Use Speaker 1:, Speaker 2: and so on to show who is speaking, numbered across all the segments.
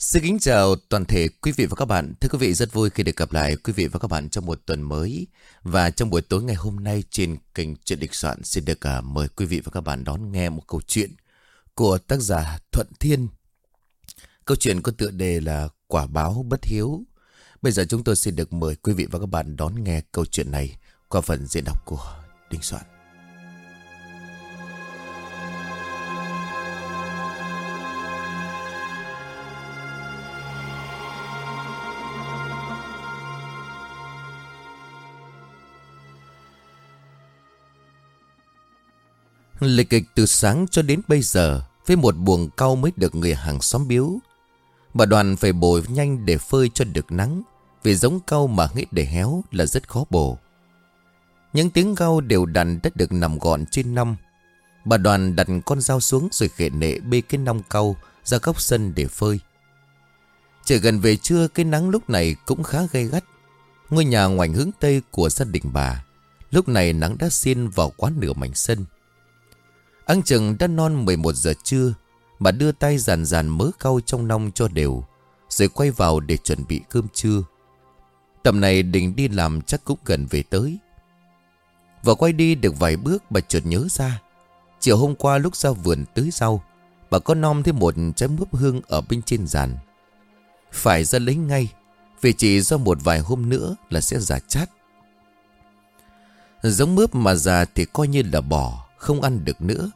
Speaker 1: Xin kính chào toàn thể quý vị và các bạn. Thưa quý vị, rất vui khi được gặp lại quý vị và các bạn trong một tuần mới. Và trong buổi tối ngày hôm nay trên kênh Chuyện Địch Soạn xin được uh, mời quý vị và các bạn đón nghe một câu chuyện của tác giả Thuận Thiên. Câu chuyện có tựa đề là Quả báo bất hiếu. Bây giờ chúng tôi xin được mời quý vị và các bạn đón nghe câu chuyện này qua phần diễn đọc của Đinh Soạn. Lịch kịch từ sáng cho đến bây giờ, Với một buồng cau mới được người hàng xóm biếu. Bà đoàn phải bồi nhanh để phơi cho được nắng, Vì giống cau mà nghĩ để héo là rất khó bổ. Những tiếng cau đều đặn đã được nằm gọn trên năm Bà đoàn đặt con dao xuống rồi khệ nệ bê cái nong cau ra góc sân để phơi. Trời gần về trưa, cái nắng lúc này cũng khá gay gắt. Ngôi nhà ngoảnh hướng tây của gia đình bà, Lúc này nắng đã xiên vào quá nửa mảnh sân. Ăn chừng đã non 11 giờ trưa, Bà đưa tay dàn dàn mớ cau trong nong cho đều, Rồi quay vào để chuẩn bị cơm trưa. Tầm này định đi làm chắc cũng gần về tới. Và quay đi được vài bước, bà chợt nhớ ra, Chiều hôm qua lúc ra vườn tưới rau, Bà có nom thêm một trái mướp hương ở bên trên giàn. Phải ra lấy ngay, Vì chỉ do một vài hôm nữa là sẽ già chát. Giống mướp mà già thì coi như là bỏ Không ăn được nữa.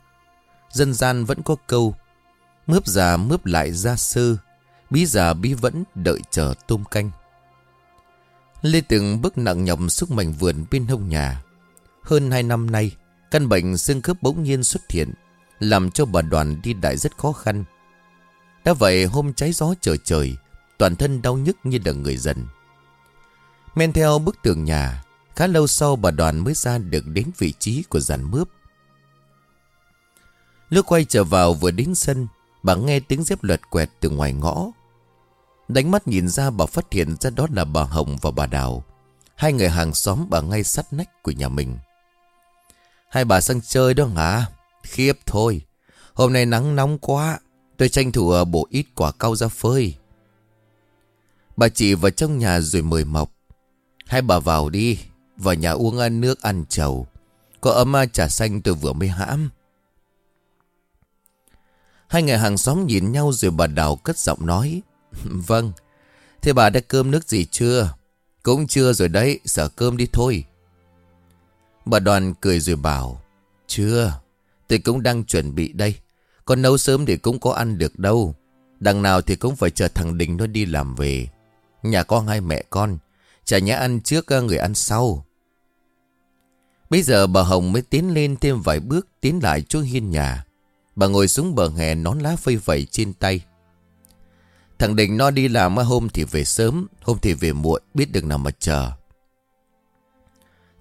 Speaker 1: Dân gian vẫn có câu, Mướp già mướp lại ra sư Bí già bí vẫn đợi chờ tôm canh. Lê từng bước nặng nhọc xuống mảnh vườn bên hông nhà. Hơn hai năm nay, Căn bệnh xương khớp bỗng nhiên xuất hiện, Làm cho bà đoàn đi đại rất khó khăn. Đã vậy hôm cháy gió trời trời, Toàn thân đau nhức như đợt người dần. Men theo bức tường nhà, Khá lâu sau bà đoàn mới ra được đến vị trí của giàn mướp. Lúc quay trở vào vừa đến sân, Bà nghe tiếng dép lật quẹt từ ngoài ngõ. Đánh mắt nhìn ra bà phát hiện ra đó là bà Hồng và bà Đào. Hai người hàng xóm bà ngay sát nách của nhà mình. Hai bà sang chơi đó hả Khiếp thôi. Hôm nay nắng nóng quá. Tôi tranh thủ bổ ít quả cau ra phơi. Bà chị vào trong nhà rồi mời mọc. Hai bà vào đi. Vào nhà uống ăn nước ăn chầu. Có ấm trà xanh tôi vừa mới hãm. Hai người hàng xóm nhìn nhau rồi bà Đào cất giọng nói. Vâng, thế bà đã cơm nước gì chưa? Cũng chưa rồi đấy, sợ cơm đi thôi. Bà đoàn cười rồi bảo. Chưa, tôi cũng đang chuẩn bị đây. Còn nấu sớm thì cũng có ăn được đâu. Đằng nào thì cũng phải chờ thằng Đình nó đi làm về. Nhà con hai mẹ con. Chả nhã ăn trước ờ, người ăn sau. Bây giờ bà Hồng mới tiến lên thêm vài bước tiến lại chỗ hiên nhà. Bà ngồi xuống bờ hè nón lá phơi vẩy trên tay. Thằng Định nó đi làm hôm thì về sớm, Hôm thì về muộn, Biết được nào mà chờ.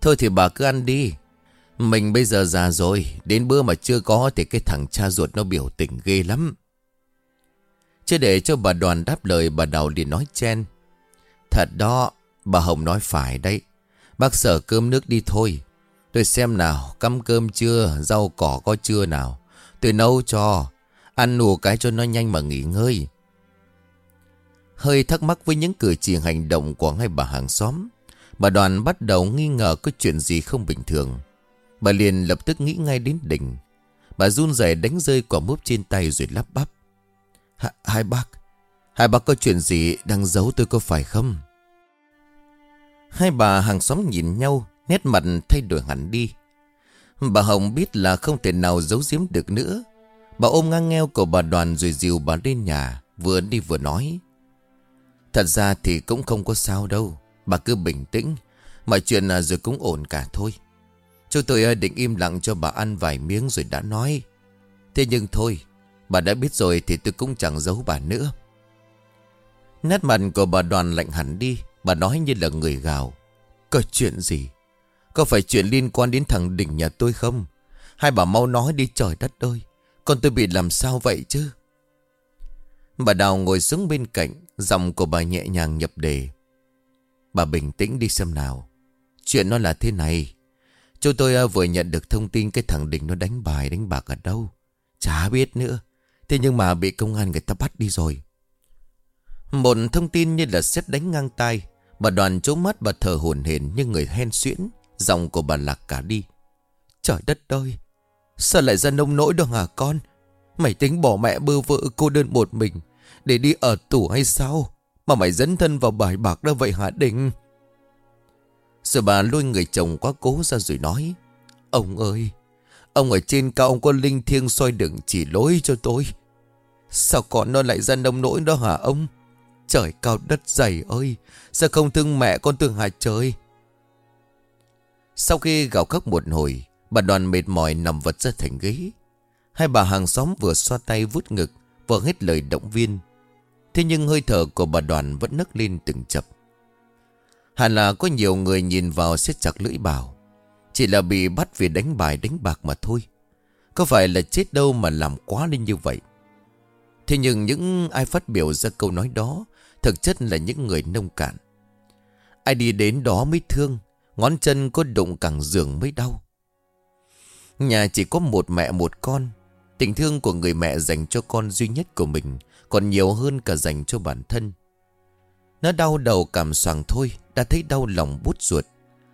Speaker 1: Thôi thì bà cứ ăn đi. Mình bây giờ già rồi, Đến bữa mà chưa có Thì cái thằng cha ruột nó biểu tình ghê lắm. Chưa để cho bà đoàn đáp lời, Bà Đào liền nói chen. Thật đó, Bà Hồng nói phải đấy. Bác sở cơm nước đi thôi. Tôi xem nào, Cắm cơm chưa, Rau cỏ có chưa nào. Tôi nấu cho. Ăn nù cái cho nó nhanh mà nghỉ ngơi. Hơi thắc mắc với những cử chỉ hành động của hai bà hàng xóm, Bà đoàn bắt đầu nghi ngờ có chuyện gì không bình thường. Bà liền lập tức nghĩ ngay đến đỉnh Bà run rẩy đánh rơi quả múp trên tay rồi lắp bắp. Hai bác Hai bác có chuyện gì đang giấu tôi có phải không? Hai bà hàng xóm nhìn nhau, Nét mặt thay đổi hẳn đi. Bà Hồng biết là không thể nào giấu giếm được nữa. Bà ôm ngang ngheo của bà đoàn rồi dìu bà lên nhà, vừa đi vừa nói. Thật ra thì cũng không có sao đâu, bà cứ bình tĩnh, mọi chuyện là rồi cũng ổn cả thôi. Chúng tôi ờ, định im lặng cho bà ăn vài miếng rồi đã nói. Thế nhưng thôi, bà đã biết rồi thì tôi cũng chẳng giấu bà nữa. Nét mặt của bà đoàn lạnh hẳn đi, bà nói như là người gào. Có chuyện gì? Có phải chuyện liên quan đến thằng đỉnh nhà tôi không? Hai bà mau nói đi, trời đất ơi. Con tôi bị làm sao vậy chứ? Bà Đào ngồi xuống bên cạnh. Giọng của bà nhẹ nhàng nhập đề. Bà bình tĩnh đi xem nào. Chuyện nó là thế này. Chúng tôi à, vừa nhận được thông tin cái thằng đỉnh nó đánh bài, đánh bạc ở đâu. Chả biết nữa. Thế nhưng mà bị công an người ta bắt đi rồi. Một thông tin như là xét đánh ngang tay Bà đoàn trố mắt, bà thở hồn hển như người hen xuyễn Giọng của bà lạc cả đi. Trời đất ơi, Sao lại ra nông nỗi đó hả con? Mày tính bỏ mẹ bơ vợ cô đơn một mình Để đi ở tủ hay sao? Mà mày dẫn thân vào bài bạc đó vậy hả Đình? Rồi bà lôi người chồng quá cố ra rồi nói, Ông ơi, Ông ở trên cao ông có linh thiêng soi đường chỉ lối cho tôi. Sao con nó lại ra nông nỗi đó hả ông? Trời cao đất dày ơi, Sao không thương mẹ con thương hại trời? Sau khi gào khóc một hồi, Bà đoàn mệt mỏi nằm vật ra thành ghế. Hai bà hàng xóm vừa xoa tay vút ngực, Vừa hết lời động viên. Thế nhưng hơi thở của bà đoàn vẫn nấc lên từng chập. Hẳn là có nhiều người nhìn vào xét chặt lưỡi bảo. Chỉ là bị bắt vì đánh bài đánh bạc mà thôi. Có phải là chết đâu mà làm quá lên như vậy? Thế nhưng những ai phát biểu ra câu nói đó, Thực chất là những người nông cạn. Ai đi đến đó mới thương Ngón chân có đụng cẳng giường mới đau. Nhà chỉ có một mẹ một con. Tình thương của người mẹ dành cho con duy nhất của mình, Còn nhiều hơn cả dành cho bản thân. Nó đau đầu cảm soàng thôi, Đã thấy đau lòng bút ruột.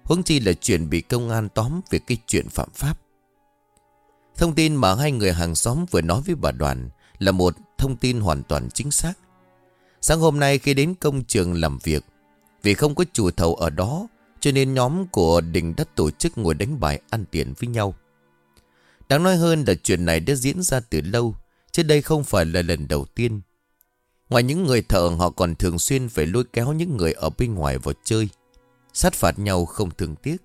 Speaker 1: Huống chi là chuyện bị công an tóm Về cái chuyện phạm pháp. Thông tin mà hai người hàng xóm vừa nói với bà đoàn Là một thông tin hoàn toàn chính xác. Sáng hôm nay khi đến công trường làm việc, Vì không có chủ thầu ở đó cho nên nhóm của Đình đã tổ chức ngồi đánh bài ăn tiền với nhau. Đáng nói hơn là chuyện này đã diễn ra từ lâu, Chứ đây không phải là lần đầu tiên. Ngoài những người thợ, họ còn thường xuyên phải lôi kéo những người ở bên ngoài vào chơi, Sát phạt nhau không thường tiếc.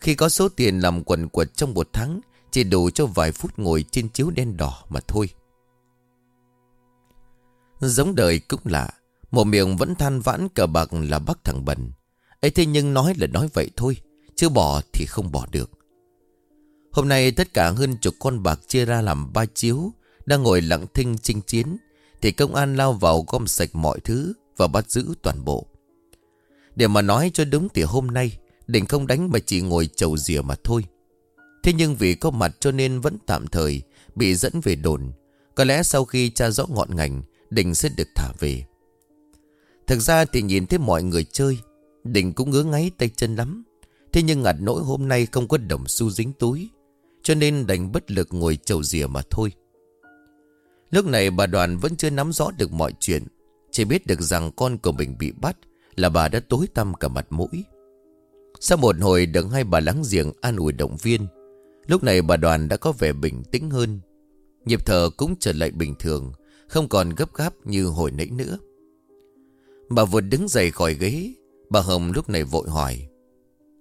Speaker 1: Khi có số tiền làm quần quật trong một tháng, Chỉ đủ cho vài phút ngồi trên chiếu đen đỏ mà thôi. Giống đời cũng lạ, Một miệng vẫn than vãn cờ bạc là bắt thằng bần ấy thế nhưng nói là nói vậy thôi, Chứ bỏ thì không bỏ được. Hôm nay tất cả hơn chục con bạc chia ra làm ba chiếu, Đang ngồi lặng thinh chinh chiến, Thì công an lao vào gom sạch mọi thứ Và bắt giữ toàn bộ. Để mà nói cho đúng thì hôm nay, Định không đánh mà chỉ ngồi chầu rìa mà thôi. Thế nhưng vì có mặt cho nên vẫn tạm thời Bị dẫn về đồn, Có lẽ sau khi tra rõ ngọn ngành, Định sẽ được thả về. Thực ra thì nhìn thấy mọi người chơi Định cũng ngứa ngáy tay chân lắm. Thế nhưng ngặt nỗi hôm nay không có đồng xu dính túi, Cho nên đành bất lực ngồi chầu rìa mà thôi. Lúc này bà đoàn vẫn chưa nắm rõ được mọi chuyện, Chỉ biết được rằng con của mình bị bắt Là bà đã tối tăm cả mặt mũi. Sau một hồi được hai bà lắng giềng an ủi động viên, Lúc này bà đoàn đã có vẻ bình tĩnh hơn. Nhịp thở cũng trở lại bình thường, không còn gấp gáp như hồi nãy nữa. Bà vừa đứng dậy khỏi ghế Bà Hồng lúc này vội hỏi,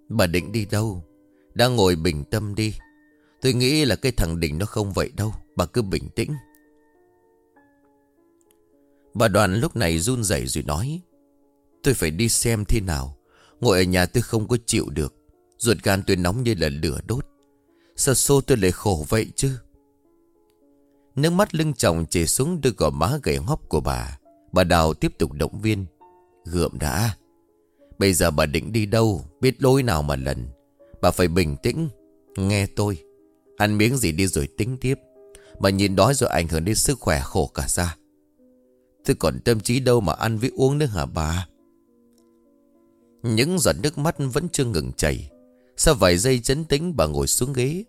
Speaker 1: Bà định đi đâu? Đang ngồi bình tâm đi. Tôi nghĩ là cái thằng Đình nó không vậy đâu, Bà cứ bình tĩnh. Bà đoàn lúc này run rẩy rồi nói, Tôi phải đi xem thế nào. Ngồi ở nhà tôi không có chịu được. Ruột gan tôi nóng như là lửa đốt. Sao xô tôi lại khổ vậy chứ? Nước mắt lưng chồng chảy xuống đôi gò má gầy hóc của bà. Bà Đào tiếp tục động viên, Gượm đã. Bây giờ bà định đi đâu, Biết lối nào mà lần. Bà phải bình tĩnh, Nghe tôi. Ăn miếng gì đi rồi tính tiếp. Bà nhìn đói rồi ảnh hưởng đến sức khỏe khổ cả ra. Tôi còn tâm trí đâu mà ăn với uống nữa hả bà? Những giọt nước mắt vẫn chưa ngừng chảy. Sau vài giây chấn tĩnh, bà ngồi xuống ghế.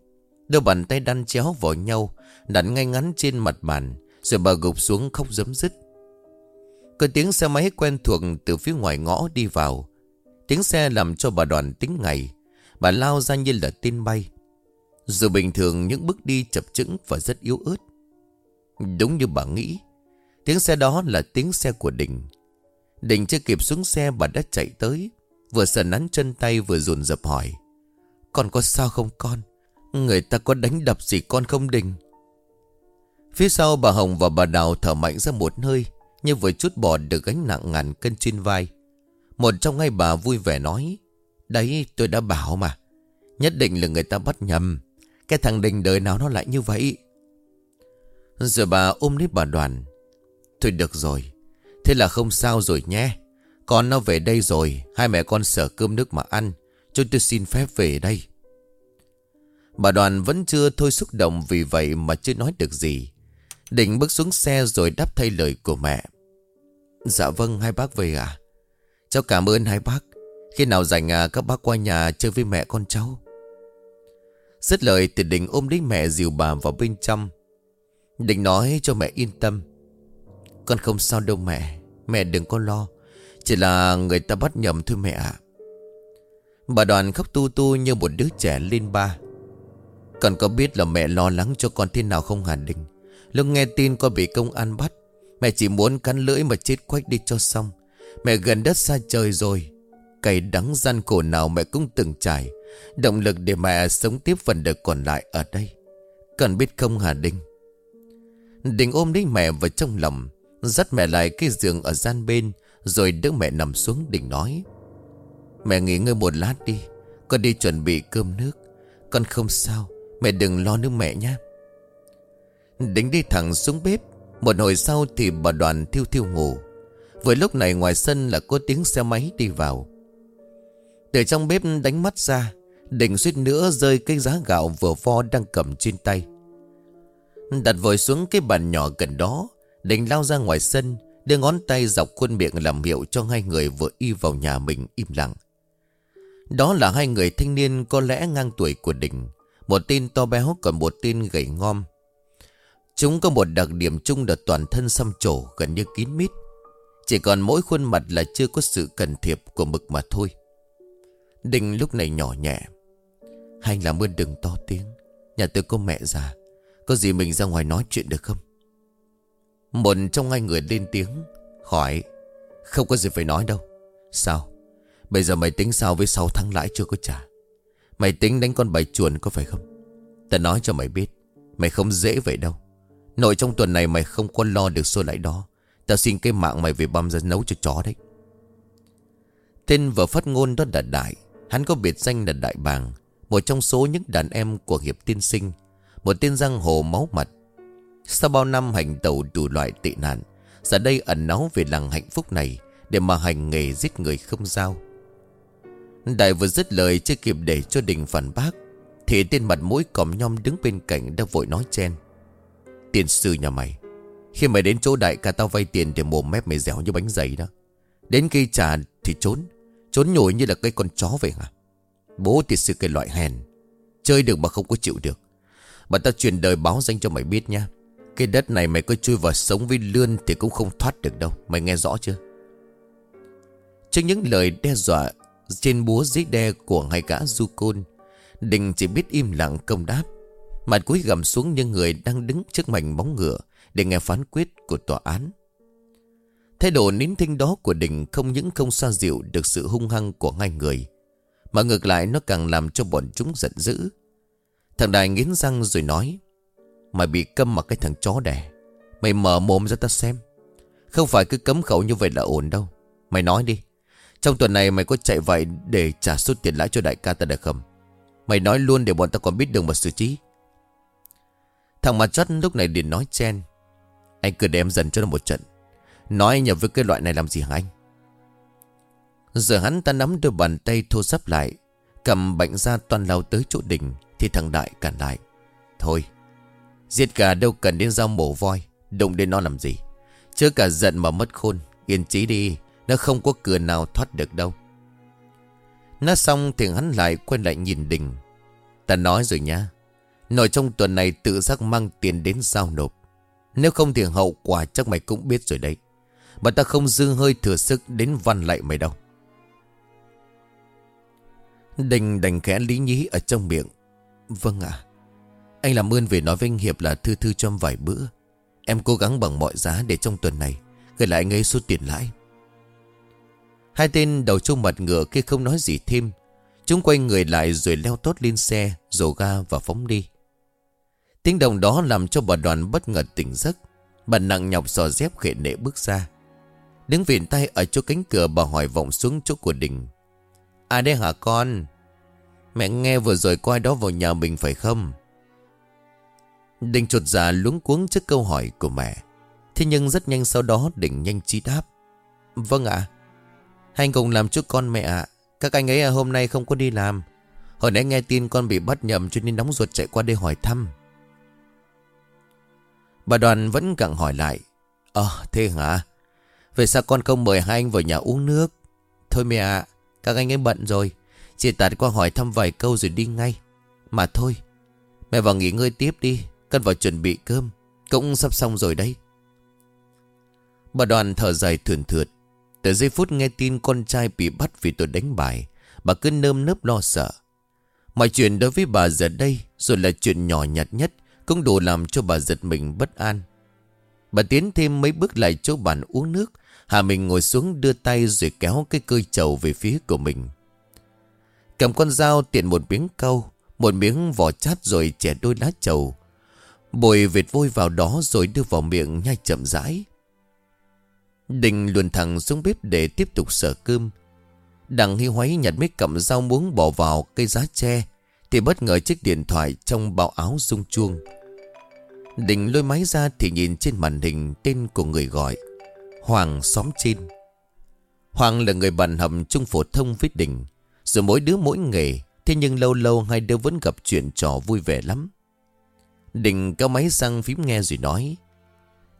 Speaker 1: Đôi bàn tay đan chéo vào nhau, Đặt ngay ngắn trên mặt bàn, Rồi bà gục xuống khóc giấm dứt. Có tiếng xe máy quen thuộc Từ phía ngoài ngõ đi vào. Tiếng xe làm cho bà đoàn tính ngày. Bà lao ra như là tin bay. Dù bình thường những bước đi chập chững Và rất yếu ớt. Đúng như bà nghĩ, Tiếng xe đó là tiếng xe của Đình. Đình chưa kịp xuống xe, bà đã chạy tới, Vừa sờ nắn chân tay vừa dồn dập hỏi, Con có sao không con? Người ta có đánh đập gì con không Đình? Phía sau bà Hồng và bà Đào thở mạnh ra một hơi, Như vừa chút bỏ được gánh nặng ngàn cân trên vai. Một trong ngay bà vui vẻ nói, Đấy, tôi đã bảo mà, Nhất định là người ta bắt nhầm. Cái thằng Đình đời nào nó lại như vậy? Rồi bà ôm lấy bà đoàn, Thôi được rồi, Thế là không sao rồi nhé. Con nó về đây rồi, Hai mẹ con sở cơm nước mà ăn, Cho tôi xin phép về đây. Bà đoàn vẫn chưa thôi xúc động Vì vậy mà chưa nói được gì. Định bước xuống xe rồi đáp thay lời của mẹ. Dạ vâng hai bác về à Cháu cảm ơn hai bác. Khi nào rảnh à các bác qua nhà chơi với mẹ con cháu. Dứt lời thì Đình ôm lấy mẹ dìu bà vào bên trong. Đình nói cho mẹ yên tâm. Con không sao đâu mẹ. Mẹ đừng có lo. Chỉ là người ta bắt nhầm thôi mẹ ạ. Bà đoàn khóc tu tu như một đứa trẻ lên ba. Con có biết là mẹ lo lắng cho con thế nào không hả Đình? Lúc nghe tin con bị công an bắt, Mẹ chỉ muốn cắn lưỡi mà chết quách đi cho xong. Mẹ gần đất xa trời rồi. Cày đắng gian khổ nào mẹ cũng từng trải. Động lực để mẹ sống tiếp phần đời còn lại ở đây. Cần biết không Hà Đinh? Đình ôm lấy mẹ vào trong lòng, Dắt mẹ lại cái giường ở gian bên, Rồi đỡ mẹ nằm xuống Đình nói. Mẹ nghỉ ngơi một lát đi, Con đi chuẩn bị cơm nước. Con không sao, Mẹ đừng lo nước mẹ nhé. Đình đi thẳng xuống bếp, Một hồi sau thì bà đoàn thiêu thiêu ngủ. Vừa lúc này ngoài sân là có tiếng xe máy đi vào. Từ trong bếp đánh mắt ra Đình suýt nữa rơi cái giá gạo vừa vo đang cầm trên tay. Đặt vội xuống cái bàn nhỏ gần đó Đình lao ra ngoài sân, Đưa ngón tay dọc khuôn miệng làm hiệu cho hai người vừa y vào nhà mình im lặng. Đó là hai người thanh niên có lẽ ngang tuổi của Đình Một tên to béo còn một tên gầy ngom. Chúng có một đặc điểm chung là toàn thân xăm trổ gần như kín mít. Chỉ còn mỗi khuôn mặt là chưa có sự cần thiệp của mực mà thôi. Đình lúc này nhỏ nhẹ. Hành làm ơn đừng to tiếng. Nhà tôi có mẹ già. Có gì mình ra ngoài nói chuyện được không? Một trong hai người lên tiếng, Hỏi, Không có gì phải nói đâu. Sao? Bây giờ mày tính sao với 6 tháng lãi chưa có trả? Mày tính đánh con bài chuồn có phải không? Ta nói cho mày biết, Mày không dễ vậy đâu. Nội trong tuần này mày không có lo được số lãi đó. Tao xin cái mạng mày về băm ra nấu cho chó đấy. Tên vợ phát ngôn đó là Đại. Hắn có biệt danh là Đại Bàng, một trong số những đàn em của Hiệp Tiên Sinh, Một tên giang hồ máu mặt Sau bao năm hành tẩu đủ loại tệ nạn, Giờ đây ẩn náu về làng hạnh phúc này Để mà hành nghề giết người không giao. Đại vừa dứt lời chưa kịp để cho đình phản bác, Thì tên mặt mũi còm nhom đứng bên cạnh đã vội nói chen. Tiền sư nhà mày khi mày đến chỗ đại ca tao vay tiền Thì mồm mép mày dẻo như bánh giày đó. Đến khi trả thì trốn. Trốn nhồi như là cái con chó vậy hả? Bố thì sự cái loại hèn. Chơi được mà không có chịu được. Bà ta truyền đời báo danh cho mày biết nha. Cái đất này mày cứ chui vào sống với lươn Thì cũng không thoát được đâu. Mày nghe rõ chưa? Trước những lời đe dọa Trên búa giấy đe của hai gã du côn, Đình chỉ biết im lặng công đáp. Mặt cúi gầm xuống như người đang đứng trước mảnh bóng ngựa. Để nghe phán quyết của tòa án. Thái độ nín thinh đó của Đình không những không xoa dịu được sự hung hăng của hai người, mà ngược lại nó càng làm cho bọn chúng giận dữ. Thằng Đại nghiến răng rồi nói, Mày bị câm mà cái thằng chó đẻ, Mày mở mồm ra ta xem. Không phải cứ cấm khẩu như vậy là ổn đâu. Mày nói đi, Trong tuần này mày có chạy vậy để trả số tiền lãi cho đại ca ta được không? Mày nói luôn để bọn ta còn biết đường mà xử trí. Thằng mặt chất lúc này liền nói chen anh cứ đem dần cho nó một trận. Nói anh nhập với cái loại này làm gì hả anh? Giờ hắn ta nắm đôi bàn tay thô sắp lại, Cầm bệnh ra toàn lao tới chỗ đỉnh, Thì thằng Đại cản lại. Thôi, Giết gà đâu cần đến dao mổ voi, Đụng đến nó làm gì? Chứ cả giận mà mất khôn, Yên trí đi, Nó không có cửa nào thoát được đâu. Nói xong thì hắn lại quay lại nhìn đình Ta nói rồi nha Nội trong tuần này tự giác mang tiền đến giao nộp. Nếu không thì hậu quả chắc mày cũng biết rồi đấy. Mà ta không dư hơi thừa sức đến văn lại mày đâu. Đình đành khẽ lý nhí ở trong miệng. Vâng ạ. Anh làm ơn về nói với anh Hiệp là thư thư cho vài bữa. Em cố gắng bằng mọi giá để trong tuần này, Gửi lại anh ấy số tiền lãi. Hai tên đầu trông mặt ngựa kia không nói gì thêm. Chúng quay người lại rồi leo tốt lên xe, Rồ ga và phóng đi. Tiếng đồng đó làm cho bà đoàn bất ngờ tỉnh giấc. Bà nặng nhọc sò dép khệ nệ bước ra. Đứng viện tay ở chỗ cánh cửa, bà hỏi vọng xuống chỗ của đình. À đây hả con? Mẹ nghe vừa rồi coi đó vào nhà mình phải không? Đình chuột già dạ luống cuống trước câu hỏi của mẹ. Thế nhưng rất nhanh sau đó, Đình nhanh trí đáp. Vâng ạ. Hai cùng làm chút con mẹ ạ. Các anh ấy hôm nay không có đi làm. Hồi nãy nghe tin con bị bắt nhầm Cho nên nóng ruột chạy qua đây hỏi thăm. Bà đoàn vẫn càng hỏi lại. Ờ thế hả? Vậy sao con không mời hai anh vào nhà uống nước? Thôi mẹ ạ, Các anh ấy bận rồi. Chỉ tạt qua hỏi thăm vài câu rồi đi ngay. Mà thôi, Mẹ vào nghỉ ngơi tiếp đi. Cần vào chuẩn bị cơm. Cũng sắp xong rồi đấy. Bà đoàn thở dài thườn thượt. Từ giây phút nghe tin con trai bị bắt vì tội đánh bài, Bà cứ nơm nớp lo sợ. Mọi chuyện đối với bà giờ đây Rồi là chuyện nhỏ nhặt nhất cũng đủ làm cho bà giật mình bất an. Bà tiến thêm mấy bước lại chỗ bàn uống nước, Hà mình ngồi xuống đưa tay rồi kéo cái cơi trầu về phía của mình. Cầm con dao tiện một miếng câu Một miếng vỏ chát rồi chẻ đôi lá trầu Bồi vệt vôi vào đó rồi đưa vào miệng nhai chậm rãi. Đình luồn thẳng xuống bếp để tiếp tục sở cơm. Đằng hy hoáy nhặt mấy cầm dao muốn bỏ vào cây giá tre, Thì bất ngờ chiếc điện thoại trong bao áo rung chuông. Đình lôi máy ra thì nhìn trên màn hình tên của người gọi Hoàng xóm trên. Hoàng là người bạn hầm trung phổ thông với Đình Rồi mỗi đứa mỗi nghề Thế nhưng lâu lâu hai đứa vẫn gặp chuyện trò vui vẻ lắm. Đình cao máy sang phím nghe rồi nói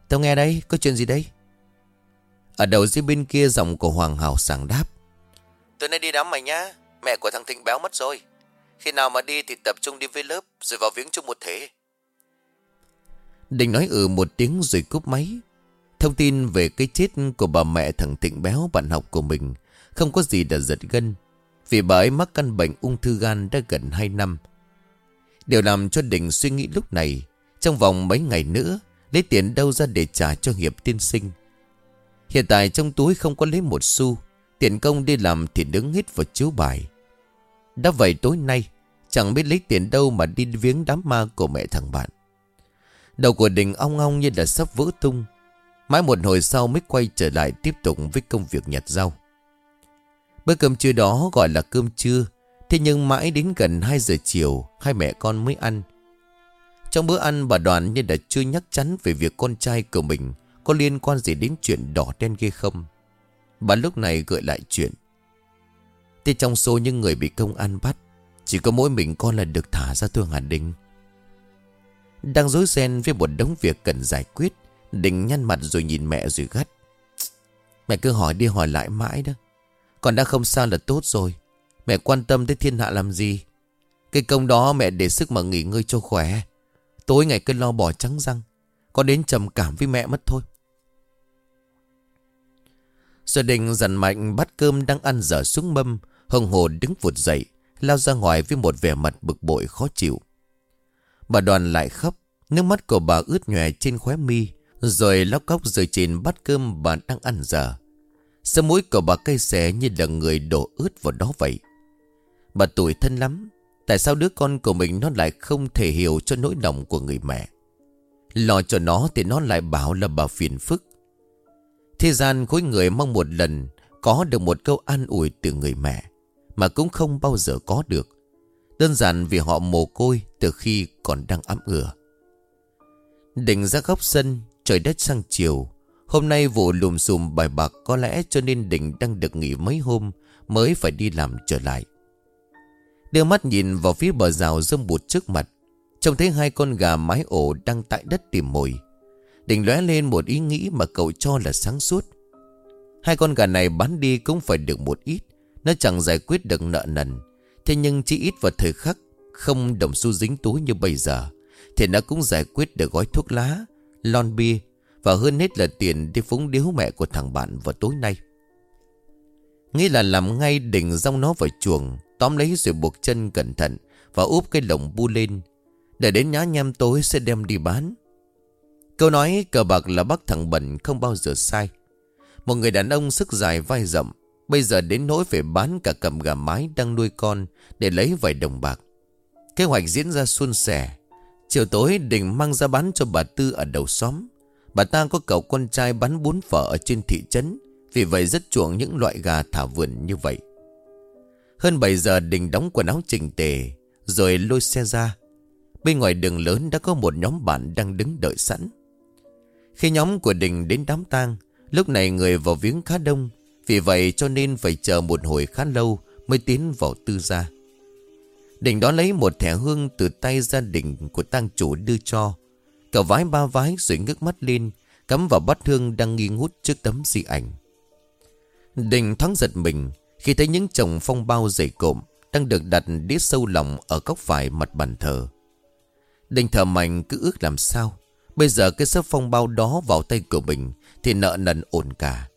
Speaker 1: Tao nghe đây, có chuyện gì đây? Ở đầu dưới bên kia giọng của Hoàng Hào sảng đáp Tối nay đi đám mày nhá Mẹ của thằng Thịnh béo mất rồi. Khi nào mà đi thì tập trung đi với lớp Rồi vào viếng chung một thể. Đình nói ừ một tiếng rồi cúp máy. Thông tin về cái chết của bà mẹ thằng Thịnh béo, bạn học của mình, Không có gì đã giật gân, Vì bà ấy mắc căn bệnh ung thư gan đã gần 2 năm. Điều làm cho Đình suy nghĩ lúc này, Trong vòng mấy ngày nữa, Lấy tiền đâu ra để trả cho Hiệp tiên sinh. Hiện tại trong túi không có lấy một xu, Tiền công đi làm thì đứng hít vào chiếu bài. Đã vậy tối nay, Chẳng biết lấy tiền đâu mà đi viếng đám ma của mẹ thằng bạn. Đầu của Đình ong ong như là sắp vỡ tung. Mãi một hồi sau mới quay trở lại tiếp tục với công việc nhặt rau. Bữa cơm trưa đó gọi là cơm trưa, Thế nhưng mãi đến gần 2 giờ chiều, Hai mẹ con mới ăn. Trong bữa ăn, bà đoàn như đã chưa nhắc chắn Về việc con trai của mình Có liên quan gì đến chuyện đỏ đen ghê không. Bà lúc này gợi lại chuyện. Thế trong số những người bị công an bắt, Chỉ có mỗi mình con là được thả ra thương Hà Đình. Đang dối ren với một đống việc cần giải quyết. Định nhăn mặt rồi nhìn mẹ rồi gắt. Mẹ cứ hỏi đi hỏi lại mãi đó. Còn đã không sao là tốt rồi. Mẹ quan tâm tới thiên hạ làm gì? Cái công đó mẹ để sức mà nghỉ ngơi cho khỏe. Tối ngày cứ lo bỏ trắng răng. Có đến trầm cảm với mẹ mất thôi. Gia đình dằn mạnh bắt cơm đang ăn dở xuống mâm Hồng hồ đứng vụt dậy, Lao ra ngoài với một vẻ mặt bực bội khó chịu. Bà đoàn lại khóc, Nước mắt của bà ướt nhòe trên khóe mi, Rồi lóc cóc rời trên bát cơm bà đang ăn giờ Sơ mũi của bà cay xẻ như là người đổ ướt vào đó vậy. Bà tuổi thân lắm, Tại sao đứa con của mình nó lại không thể hiểu cho nỗi lòng của người mẹ? Lo cho nó thì nó lại bảo là bà phiền phức. Thế gian khối người mong một lần Có được một câu an ủi từ người mẹ, Mà cũng không bao giờ có được. Đơn giản vì họ mồ côi Từ khi còn đang ấm ửa Đỉnh ra góc sân, Trời đất sang chiều. Hôm nay vụ lùm xùm bài bạc Có lẽ cho nên Đỉnh đang được nghỉ mấy hôm Mới phải đi làm trở lại. Đưa mắt nhìn vào phía bờ rào rơm bụt trước mặt, Trông thấy hai con gà mái ổ đang tại đất tìm mồi. Đỉnh lóe lên một ý nghĩ mà cậu cho là sáng suốt. Hai con gà này bán đi cũng phải được một ít, Nó chẳng giải quyết được nợ nần. Thế nhưng chỉ ít vào thời khắc Không đồng xu dính túi như bây giờ, Thì nó cũng giải quyết được gói thuốc lá, Lon bia Và hơn hết là tiền đi phúng điếu mẹ của thằng bạn vào tối nay. Nghĩ là làm ngay đỉnh rong nó vào chuồng, Tóm lấy rồi buộc chân cẩn thận Và úp cái lồng bu lên, Để đến nhá nhem tối sẽ đem đi bán. Câu nói cờ bạc là bắt thằng bẩn không bao giờ sai. Một người đàn ông sức dài vai rộng Bây giờ đến nỗi phải bán cả cầm gà mái đang nuôi con Để lấy vài đồng bạc. Kế hoạch diễn ra suôn sẻ. Chiều tối, Đình mang ra bán cho bà Tư ở đầu xóm. Bà ta có cậu con trai bán bún phở ở trên thị trấn, Vì vậy rất chuộng những loại gà thả vườn như vậy. Hơn 7 giờ, Đình đóng quần áo chỉnh tề, Rồi lôi xe ra. Bên ngoài đường lớn đã có một nhóm bạn đang đứng đợi sẵn. Khi nhóm của Đình đến đám tang, Lúc này người vào viếng khá đông vì vậy cho nên phải chờ một hồi khá lâu Mới tiến vào tư gia. Đình đó lấy một thẻ hương Từ tay gia đình của tang chủ đưa cho. Cậu vái ba vái rồi ngước mắt lên, Cắm vào bát hương đang nghi ngút trước tấm di ảnh. Đình thoáng giật mình Khi thấy những chồng phong bao dày cộm Đang được đặt đĩa sâu lòng Ở góc phải mặt bàn thờ. Đình thở mạnh cứ ước làm sao, Bây giờ cái sớp phong bao đó vào tay của mình Thì nợ nần ổn cả.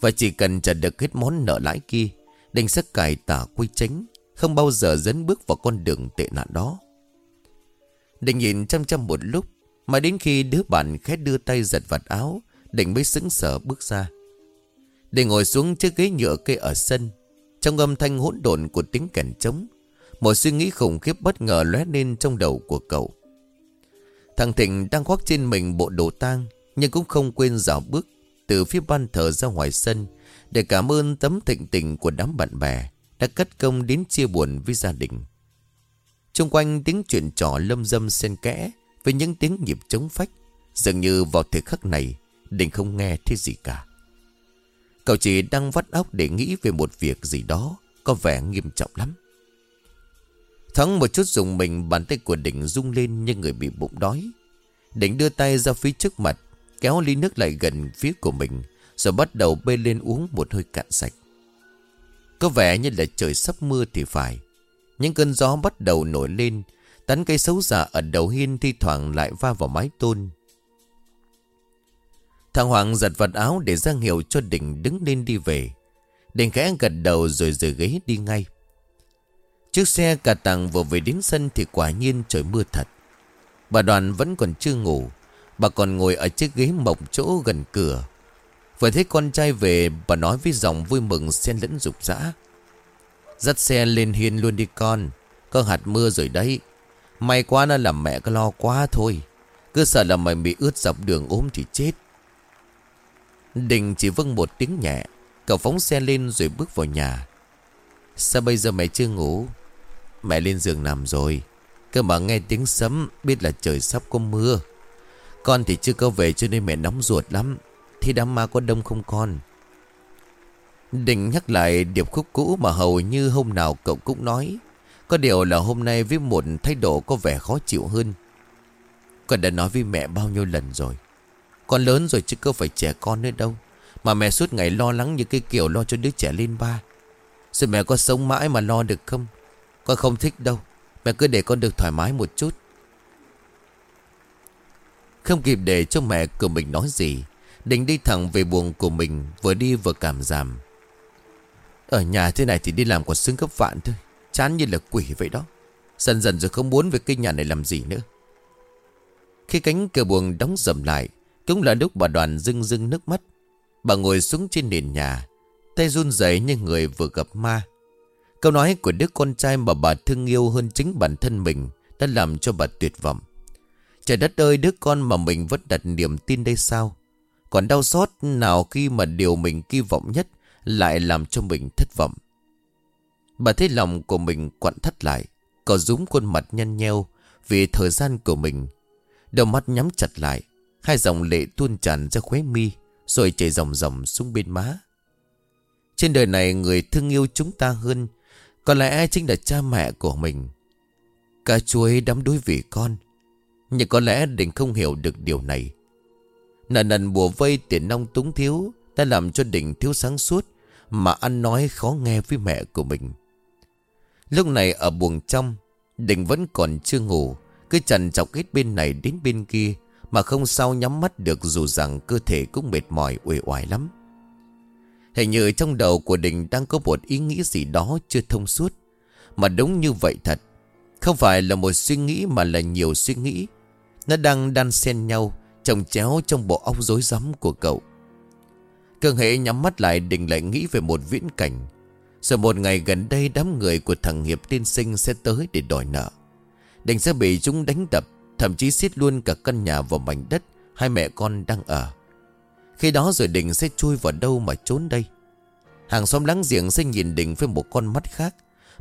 Speaker 1: Và chỉ cần trả được hết món nợ lãi kia, Đành sẽ cải tả quy tránh Không bao giờ dẫn bước vào con đường tệ nạn đó. Đình nhìn chăm chăm một lúc, Mà đến khi đứa bạn khét đưa tay giật vạt áo Đình mới sững sờ bước ra. Đình ngồi xuống chiếc ghế nhựa cây ở sân, Trong âm thanh hỗn độn của tiếng kèn trống, Một suy nghĩ khủng khiếp bất ngờ lóe lên trong đầu của cậu. Thằng Thịnh đang khoác trên mình bộ đồ tang, Nhưng cũng không quên dạo bước. Từ phía ban thờ ra ngoài sân Để cảm ơn tấm thịnh tình của đám bạn bè Đã cất công đến chia buồn với gia đình. Trung quanh tiếng chuyện trò lâm dâm xen kẽ Với những tiếng nhịp trống phách Dường như vào thời khắc này Đình không nghe thấy gì cả. Cậu chỉ đang vắt óc để nghĩ về một việc gì đó Có vẻ nghiêm trọng lắm. Thắng một chút dùng mình bàn tay của Đỉnh rung lên như người bị bụng đói. Đỉnh đưa tay ra phía trước mặt, kéo ly nước lại gần phía của mình, rồi bắt đầu bê lên uống một hơi cạn sạch. Có vẻ như là trời sắp mưa thì phải. Những cơn gió bắt đầu nổi lên, tán cây xấu giả ở đầu hiên thi thoảng lại va vào mái tôn. Thằng Hoàng giật vật áo để ra hiệu cho Đỉnh đứng lên đi về. Đỉnh khẽ gật đầu rồi rời ghế đi ngay. Chiếc xe cả tàng vừa về đến sân thì quả nhiên trời mưa thật. Bà đoàn vẫn còn chưa ngủ. Bà còn ngồi ở chiếc ghế mộng chỗ gần cửa. Vừa thấy con trai về, bà nói với giọng vui mừng xen lẫn rục rã. Dắt xe lên hiên luôn đi con. Có hạt mưa rồi đấy. May quá nó làm mẹ có lo quá thôi. Cứ sợ là mày bị ướt dọc đường ốm thì chết. Đình chỉ vâng một tiếng nhẹ. Cậu phóng xe lên rồi bước vào nhà. Sao bây giờ mẹ chưa ngủ? Mẹ lên giường nằm rồi Cơ mà nghe tiếng sấm, Biết là trời sắp có mưa con thì chưa có về cho nên mẹ nóng ruột lắm. Thì đám ma có đông không con? Định nhắc lại điệp khúc cũ Mà hầu như hôm nào cậu cũng nói. Có điều là hôm nay với một thái độ Có vẻ khó chịu hơn. Con đã nói với mẹ bao nhiêu lần rồi. Con lớn rồi chứ có phải trẻ con nữa đâu. Mà mẹ suốt ngày lo lắng như cái kiểu lo cho đứa trẻ lên ba. Rồi mẹ có sống mãi mà lo được không? Con không thích đâu. Mẹ cứ để con được thoải mái một chút. Không kịp để cho mẹ của mình nói gì, Định đi thẳng về buồng của mình, Vừa đi vừa cảm giảm. Ở nhà thế này thì đi làm còn xứng cấp vạn thôi, Chán như là quỷ vậy đó. Dần dần rồi không muốn về cái nhà này làm gì nữa. Khi cánh cửa buồng đóng dầm lại, Cũng là lúc bà đoàn rưng rưng nước mắt. Bà ngồi xuống trên nền nhà, Tay run rẩy như người vừa gặp ma. Câu nói của đứa con trai mà bà thương yêu hơn chính bản thân mình đã làm cho bà tuyệt vọng. Trời đất ơi đứa con mà mình vẫn đặt niềm tin đây sao? Còn đau xót nào khi mà điều mình kỳ vọng nhất lại làm cho mình thất vọng. Bà thấy lòng của mình quặn thắt lại, có rúm khuôn mặt nhăn nheo vì thời gian của mình. Đầu mắt nhắm chặt lại, hai dòng lệ tuôn tràn ra khóe mi rồi chảy dòng dòng xuống bên má. Trên đời này người thương yêu chúng ta hơn có lẽ chính là cha mẹ của mình Cả chuối đắm đuối vì con nhưng có lẽ Đình không hiểu được điều này Nần nần bùa vây tiền nông túng thiếu Đã làm cho Đình thiếu sáng suốt, Mà ăn nói khó nghe với mẹ của mình Lúc này ở buồng trong Đình vẫn còn chưa ngủ, Cứ chằn chọc hết bên này đến bên kia, Mà không sao nhắm mắt được Dù rằng cơ thể cũng mệt mỏi, uể oải lắm Hình như trong đầu của Đình đang có một ý nghĩ gì đó chưa thông suốt. Mà đúng như vậy thật. Không phải là một suy nghĩ mà là nhiều suy nghĩ. Nó đang đan xen nhau, chồng chéo trong bộ óc rối rắm của cậu. Cường hệ nhắm mắt lại Đình lại nghĩ về một viễn cảnh. Rồi một ngày gần đây đám người của thằng Hiệp tiên sinh sẽ tới để đòi nợ. Đình sẽ bị chúng đánh đập, thậm chí xiết luôn cả căn nhà vào mảnh đất hai mẹ con đang ở. Khi đó rồi Đình sẽ chui vào đâu mà trốn đây Hàng xóm láng giềng sẽ nhìn Đình với một con mắt khác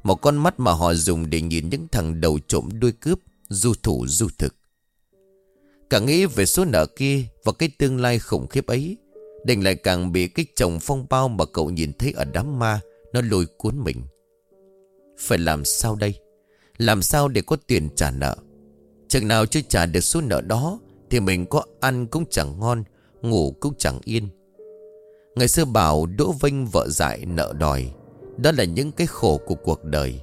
Speaker 1: Một con mắt mà họ dùng để nhìn những thằng đầu trộm đuôi cướp Du thủ du thực càng nghĩ về số nợ kia Và cái tương lai khủng khiếp ấy Đình lại càng bị cái chồng phong bao Mà cậu nhìn thấy ở đám ma Nó lôi cuốn mình. Phải làm sao đây? Làm sao để có tiền trả nợ? Chừng nào chưa trả được số nợ đó Thì mình có ăn cũng chẳng ngon, Ngủ cũng chẳng yên. Ngày xưa bảo đỗ vinh vợ dại nợ đòi, Đó là những cái khổ của cuộc đời.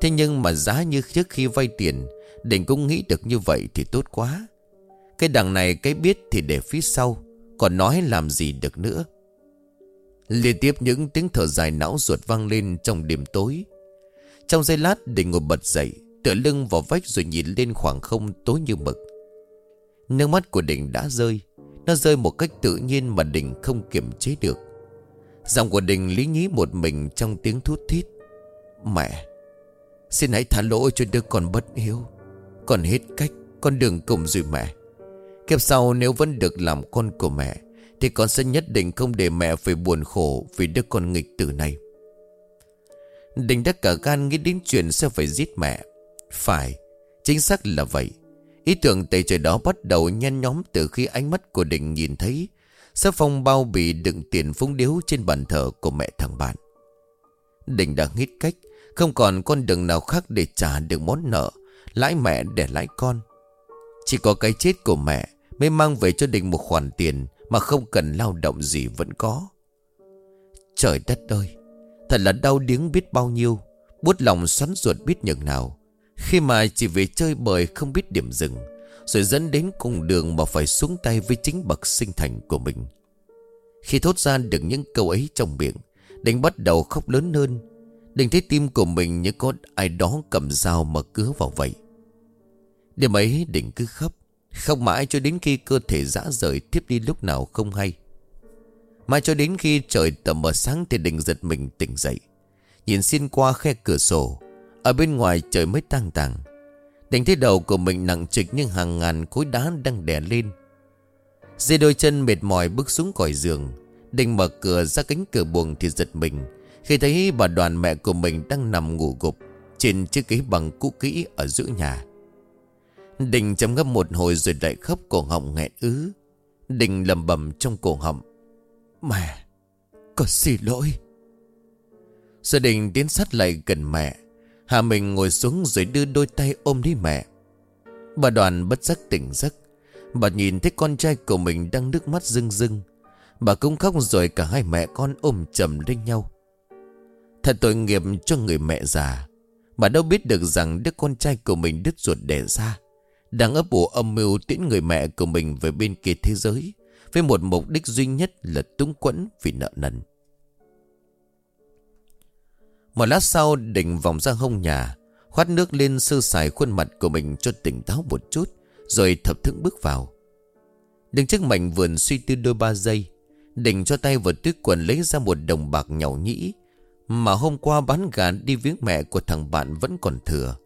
Speaker 1: Thế nhưng mà giá như trước khi vay tiền Đình cũng nghĩ được như vậy thì tốt quá. Cái đằng này cái biết thì để phía sau, Còn nói làm gì được nữa. Liên tiếp những tiếng thở dài não ruột vang lên trong đêm tối. Trong giây lát, Đình ngồi bật dậy, Tựa lưng vào vách rồi nhìn lên khoảng không tối như mực. Nước mắt của Đình đã rơi, Nó rơi một cách tự nhiên mà Đình không kiềm chế được. Giọng của Đình lý nhí một mình trong tiếng thút thít. Mẹ, Xin hãy thả lỗi cho đứa con bất hiếu. Con hết cách, Con đường cùng rồi mẹ. Kiếp sau nếu vẫn được làm con của mẹ, Thì con sẽ nhất định không để mẹ phải buồn khổ Vì đứa con nghịch tử này Đình đã cả gan nghĩ đến chuyện sẽ phải giết mẹ. Phải, Chính xác là vậy. Ý tưởng tệ trời đó bắt đầu nhen nhóm Từ khi ánh mắt của Đình nhìn thấy Sắp phong bao bì đựng tiền phúng điếu Trên bàn thờ của mẹ thằng bạn. Đình đã nghĩ cách, Không còn con đường nào khác để trả được món nợ, Lãi mẹ để lãi con. Chỉ có cái chết của mẹ Mới mang về cho Đình một khoản tiền Mà không cần lao động gì vẫn có. Trời đất ơi, Thật là đau điếng biết bao nhiêu Bút lòng xoắn ruột biết nhường nào. Khi mà chỉ về chơi bời không biết điểm dừng, Rồi dẫn đến cùng đường mà phải xuống tay với chính bậc sinh thành của mình. Khi thốt ra được những câu ấy trong miệng Đình bắt đầu khóc lớn hơn. Đình thấy tim của mình như có ai đó cầm dao mà cứa vào vậy. Đêm ấy Đình cứ khóc không mãi cho đến khi cơ thể dã rời tiếp đi lúc nào không hay. Mãi cho đến khi trời tầm mờ sáng thì Đình giật mình tỉnh dậy. Nhìn xin qua khe cửa sổ, Ở bên ngoài trời mới tang tàng. Đình thấy đầu của mình nặng trịch nhưng hàng ngàn khối đá đang đè lên. Dê đôi chân mệt mỏi bước xuống còi giường Đình mở cửa ra cánh cửa buồng thì giật mình, Khi thấy bà đoàn mẹ của mình đang nằm ngủ gục Trên chiếc ghế bằng cũ kỹ ở giữa nhà. Đình chấm ngấp một hồi rồi lại khóc cổ họng nghẹn ứ. Đình lầm bầm trong cổ họng. Mẹ, Con xin lỗi. Gia đình tiến sát lại gần mẹ. Hà mình ngồi xuống rồi đưa đôi tay ôm đi mẹ. Bà đoàn bất giác tỉnh giấc. Bà nhìn thấy con trai của mình đang nước mắt rưng rưng. Bà cũng khóc rồi cả hai mẹ con ôm chầm lên nhau. Thật tội nghiệp cho người mẹ già. Bà đâu biết được rằng đứa con trai của mình đứt ruột đẻ ra. Đang ấp ủ âm mưu tiễn người mẹ của mình về bên kia thế giới, Với một mục đích duy nhất là túng quẫn vì nợ nần. Một lát sau định vòng ra hông nhà, Khoát nước lên sơ sài khuôn mặt của mình cho tỉnh táo một chút, Rồi thập thững bước vào. Đứng trước mảnh vườn suy tư đôi ba giây Định cho tay vào túi quần lấy ra một đồng bạc nhỏ nhĩ, Mà hôm qua bán gà đi viếng mẹ của thằng bạn vẫn còn thừa.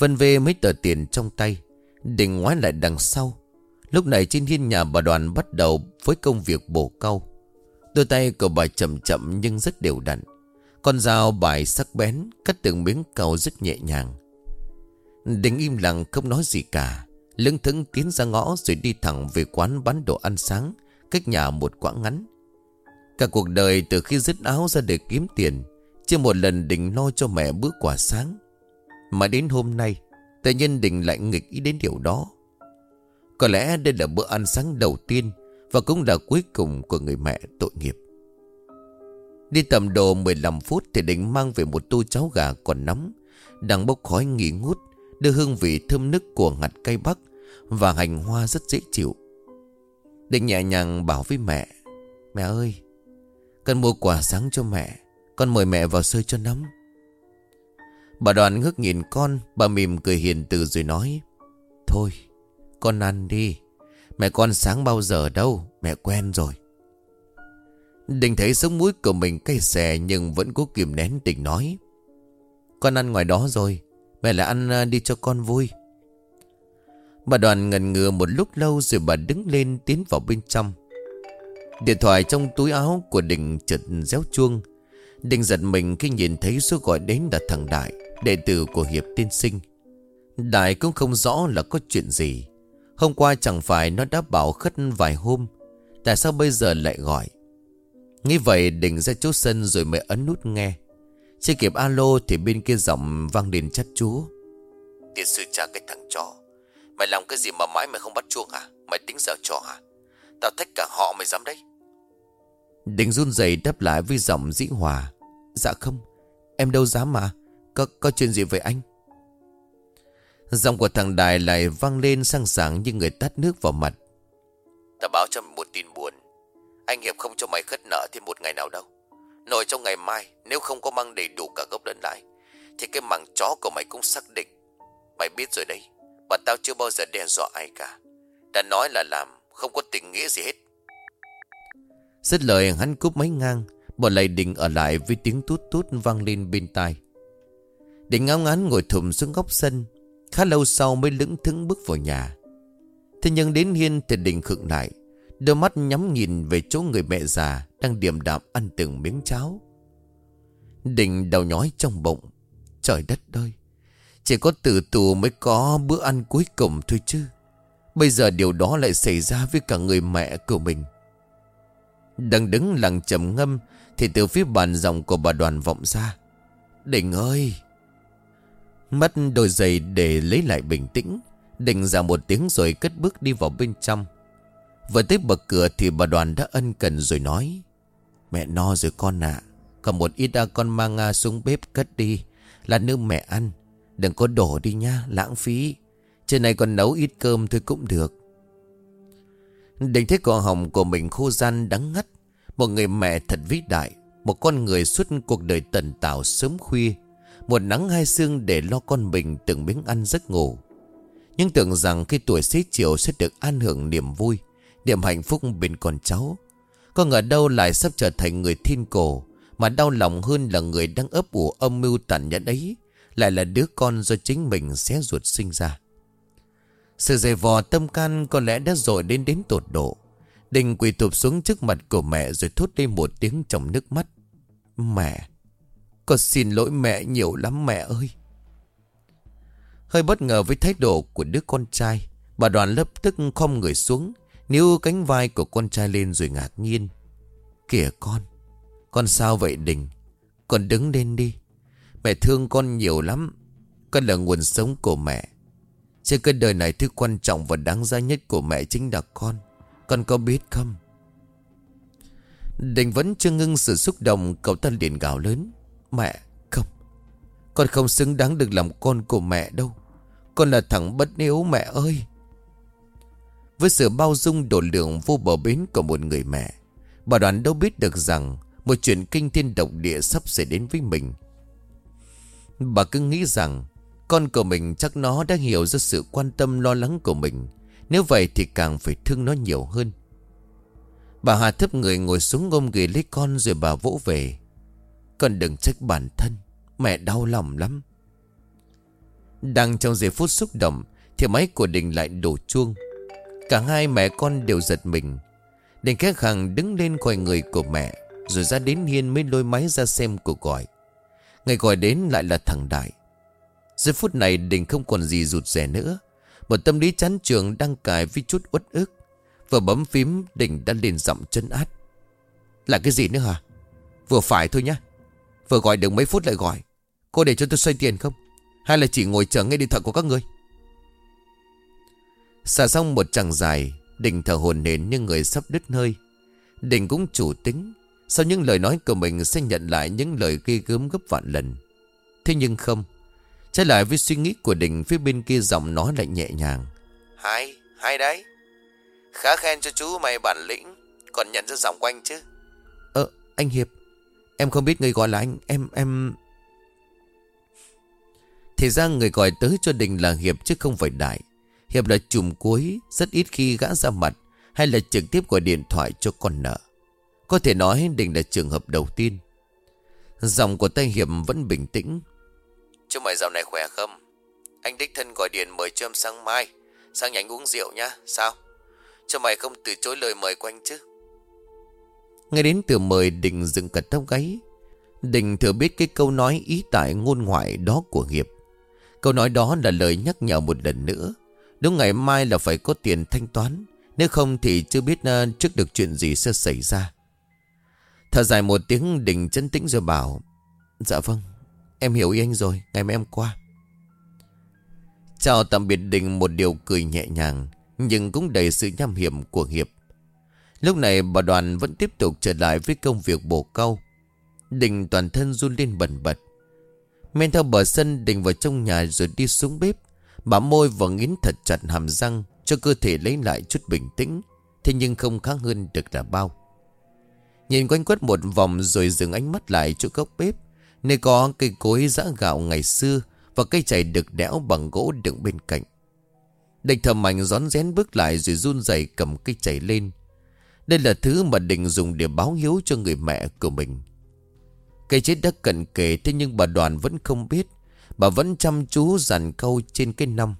Speaker 1: Vân về mấy tờ tiền trong tay, Định ngoái lại đằng sau. Lúc này trên hiên nhà bà đoàn bắt đầu với công việc bổ câu. Đôi tay của bà chậm chậm nhưng rất đều đặn. Con dao bài sắc bén, Cắt từng miếng cầu rất nhẹ nhàng. Đình im lặng không nói gì cả Lưng thững tiến ra ngõ rồi đi thẳng về quán bán đồ ăn sáng, Cách nhà một quãng ngắn. Cả cuộc đời từ khi dứt áo ra để kiếm tiền, Chưa một lần Đình lo cho mẹ bữa quả sáng. Mà đến hôm nay, Tự nhiên Đình lại nghịch ý đến điều đó. Có lẽ đây là bữa ăn sáng đầu tiên Và cũng là cuối cùng của người mẹ tội nghiệp. Đi tầm đồ 15 phút Thì Đình mang về một tô cháo gà còn nóng, Đang bốc khói nghỉ ngút, Đưa hương vị thơm nức của ngặt cây bắc Và hành hoa rất dễ chịu. Định nhẹ nhàng bảo với mẹ Mẹ ơi Cần mua quà sáng cho mẹ, Con mời mẹ vào sơi cho nóng. Bà đoàn ngước nhìn con, Bà mỉm cười hiền từ rồi nói, Thôi, con ăn đi. Mẹ con sáng bao giờ đâu, Mẹ quen rồi. Đình thấy sống mũi của mình cay xè Nhưng vẫn cố kìm nén tình nói, Con ăn ngoài đó rồi, Mẹ lại ăn à, đi cho con vui. Bà đoàn ngần ngừa một lúc lâu Rồi bà đứng lên tiến vào bên trong. Điện thoại trong túi áo của Đình chợt réo chuông. Đình giật mình khi nhìn thấy số gọi đến là thằng Đại. Đệ tử của Hiệp tiên sinh Đại cũng không rõ là có chuyện gì. Hôm qua chẳng phải nó đã bảo khất vài hôm Tại sao bây giờ lại gọi? Nghĩ vậy Đình ra chỗ sân rồi mới ấn nút nghe. Chưa kịp alo thì bên kia giọng vang lên chắt chú Tiên sư cha cái thằng chó Mày làm cái gì mà mãi mày không bắt chuông hả? Mày tính giờ trò hả? Tao thách cả họ mày dám đấy. Đình run rẩy đáp lại với giọng dĩ hòa. Dạ không Em đâu dám mà Có, có chuyện gì với anh? Giọng của thằng Đài lại vang lên sang sảng như người tắt nước vào mặt. Ta báo cho mày một tin buồn. Anh Hiệp không cho mày khất nợ thêm một ngày nào đâu. Nội trong ngày mai Nếu không có mang đầy đủ cả gốc lẫn lãi Thì cái mảng chó của mày cũng xác định. Mày biết rồi đấy Bọn tao chưa bao giờ đe dọa ai cả. Đã nói là làm Không có tình nghĩa gì hết. Dứt lời hắn cúp máy ngang Bỏ lại định ở lại với tiếng tút tút vang lên bên tai Định ngáo ngán ngồi thụm xuống góc sân, Khá lâu sau mới lững thững bước vào nhà. Thế nhưng đến hiên thì định khựng lại, Đôi mắt nhắm nhìn về chỗ người mẹ già Đang điềm đạm ăn từng miếng cháo. Đình đầu nhói trong bụng, Trời đất ơi, Chỉ có tử tù mới có bữa ăn cuối cùng thôi chứ. Bây giờ điều đó lại xảy ra với cả người mẹ của mình. Đang đứng lặng trầm ngâm Thì từ phía bàn dòng của bà đoàn vọng ra đình ơi Mất đôi giày để lấy lại bình tĩnh, Định ra một tiếng rồi cất bước đi vào bên trong. Vừa tới bậc cửa thì bà đoàn đã ân cần rồi nói, Mẹ no rồi con ạ Còn một ít đã con mang Nga xuống bếp cất đi Là nước mẹ ăn. Đừng có đổ đi nha, lãng phí. Trên này còn nấu ít cơm thôi cũng được. Định thấy cỏ hồng của mình khô gian đắng ngắt. Một người mẹ thật vĩ đại, Một con người suốt cuộc đời tần tảo sớm khuya. Một nắng hai xương để lo con mình từng miếng ăn giấc ngủ. Nhưng tưởng rằng khi tuổi xế chiều sẽ được an hưởng niềm vui, Niềm hạnh phúc bên con cháu. Có ngờ đâu lại sắp trở thành người thiên cổ, Mà đau lòng hơn là người đang ấp ủ âm mưu tàn nhẫn ấy, Lại là đứa con do chính mình xé ruột sinh ra. Sự dày vò tâm can có lẽ đã dội đến đến tột độ. Đình quỳ tụp xuống trước mặt của mẹ rồi thốt lên một tiếng trong nước mắt. Mẹ! Con xin lỗi mẹ nhiều lắm mẹ ơi. Hơi bất ngờ với thái độ của đứa con trai, Bà đoàn lập tức không người xuống, Níu cánh vai của con trai lên rồi ngạc nhiên. Kìa con Con sao vậy Đình? Con đứng lên đi. Mẹ thương con nhiều lắm, Con là nguồn sống của mẹ. Trên cái đời này thứ quan trọng và đáng giá nhất của mẹ chính là con. Con có biết không? Đình vẫn chưa ngưng sự xúc động, Cậu ta liền gào lớn. Mẹ, không. Con không xứng đáng được làm con của mẹ đâu. Con là thằng bất hiếu mẹ ơi. Với sự bao dung độ lượng vô bờ bến của một người mẹ, Bà đoàn đâu biết được rằng Một chuyện kinh thiên động địa sắp xảy đến với mình. Bà cứ nghĩ rằng Con của mình chắc nó đã hiểu ra sự quan tâm lo lắng của mình. Nếu vậy thì càng phải thương nó nhiều hơn. Bà Hà thấp người ngồi xuống ôm ghì lấy con rồi bà vỗ về. Con đừng trách bản thân, Mẹ đau lòng lắm. Đang trong giây phút xúc động, Thì máy của Đình lại đổ chuông. Cả hai mẹ con đều giật mình. Đình khẽ khàng đứng lên khỏi người của mẹ, Rồi ra đến hiên mới lôi máy ra xem cuộc gọi. Người gọi đến lại là thằng Đại. Giây phút này, Đình không còn gì rụt rè nữa. Một tâm lý chán trường đang cài với chút uất ức. Vừa bấm phím, Đình đã lên giọng chân át. Là cái gì nữa hả? Vừa phải thôi nhá. Vừa gọi được mấy phút lại gọi. Cô để cho tôi xoay tiền không? Hay là chỉ ngồi chờ nghe điện thoại của các người? Xả xong một chặng dài Đình thở hồn nền như người sắp đứt hơi. Đình cũng chủ tính Sau những lời nói của mình sẽ nhận lại những lời ghi gớm gấp vạn lần. Thế nhưng không Trái lại với suy nghĩ của Đình Phía bên kia giọng nói lại nhẹ nhàng. Hay, hay đấy. Khá khen cho chú mày bản lĩnh Còn nhận ra giọng của anh chứ. Ờ, anh Hiệp Em không biết người gọi là anh. Em, em... Thì ra người gọi tới cho Đình là Hiệp chứ không phải Đại. Hiệp là chùm cuối Rất ít khi gã ra mặt Hay là trực tiếp gọi điện thoại cho con nợ. Có thể nói Đình là trường hợp đầu tiên. Giọng của tay Hiệp vẫn bình tĩnh. Chú mày dạo này khỏe không? Anh đích thân gọi điện mời cho em sang mai. Sang nhánh uống rượu nhá. Sao? Cho mày không từ chối lời mời của anh chứ? Nghe đến từ mời Đình dựng cật tóc gáy, Đình thừa biết cái câu nói ý tại ngôn ngoại đó của Hiệp. Câu nói đó là lời nhắc nhở một lần nữa. Đúng ngày mai là phải có tiền thanh toán, Nếu không thì chưa biết ờ, trước được chuyện gì sẽ xảy ra. Thở dài một tiếng, đình chân tĩnh rồi bảo Dạ vâng Em hiểu ý anh rồi, Ngày mai em qua. Chào tạm biệt đình một điều cười nhẹ nhàng, Nhưng cũng đầy sự nham hiểm của Hiệp. Lúc này bà đoàn vẫn tiếp tục trở lại với công việc bổ câu. Đình toàn thân run lên bẩn bật. Men theo bờ sân, Đình vào trong nhà rồi đi xuống bếp. Bà môi và nghiến thật chặt hàm răng, cho cơ thể lấy lại chút bình tĩnh. Thế nhưng không khác hơn được là bao. Nhìn quanh quất một vòng rồi dừng ánh mắt lại chỗ góc bếp. Nơi có cây cối giã gạo ngày xưa và cây chày được đẽo bằng gỗ đựng bên cạnh. Địch thầm mạnh rón rén bước lại rồi run rẩy cầm cây chày lên. Đây là thứ mà Đình dùng để báo hiếu cho người mẹ của mình. Cây chết đã cận kề, thế nhưng bà đoàn vẫn không biết. Bà vẫn chăm chú dàn câu trên cái năm.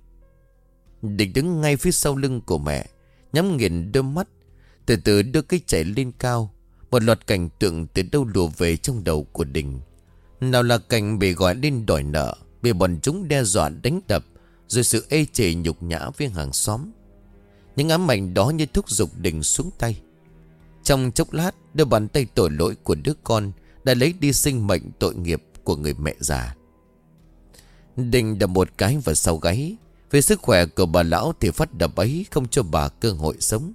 Speaker 1: Đình đứng ngay phía sau lưng của mẹ. Nhắm nghiền đôi mắt. Từ từ đưa cây chảy lên cao. Một loạt cảnh tượng từ đâu lùa về trong đầu của Đình. Nào là cảnh bị gọi lên đòi nợ. Bị bọn chúng đe dọa đánh đập. Rồi sự ê chề nhục nhã với hàng xóm. Những ám ảnh đó như thúc giục Đình xuống tay. Trong chốc lát, đôi bàn tay tội lỗi của đứa con đã lấy đi sinh mệnh tội nghiệp của người mẹ già. Đình đập một cái vào sau gáy. Về sức khỏe của bà lão thì phát đập ấy không cho bà cơ hội sống.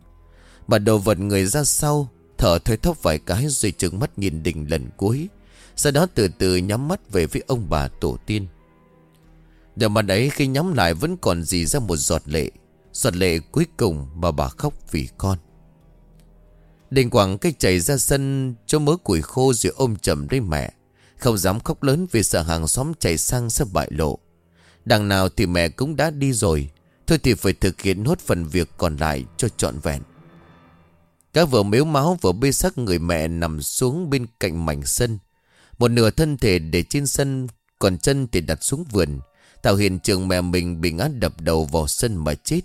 Speaker 1: Bà đầu vật người ra sau, thở thôi thóp vài cái rồi trừng mắt nhìn Đình lần cuối. Sau đó từ từ nhắm mắt về với ông bà tổ tiên. Đôi mặt ấy khi nhắm lại vẫn còn gì ra một giọt lệ. Giọt lệ cuối cùng mà bà khóc vì con. Đình quảng cái chảy ra sân cho mớ củi khô rồi ôm chầm lấy mẹ. Không dám khóc lớn vì sợ hàng xóm chạy sang sẽ bại lộ. Đằng nào thì mẹ cũng đã đi rồi. Thôi thì phải thực hiện nốt phần việc còn lại cho trọn vẹn. Các vợ miếu máu vừa bê sắc người mẹ nằm xuống bên cạnh mảnh sân. Một nửa thân thể để trên sân, còn chân thì đặt xuống vườn. Tạo hiện trường mẹ mình bị ngã đập đầu vào sân mà chết.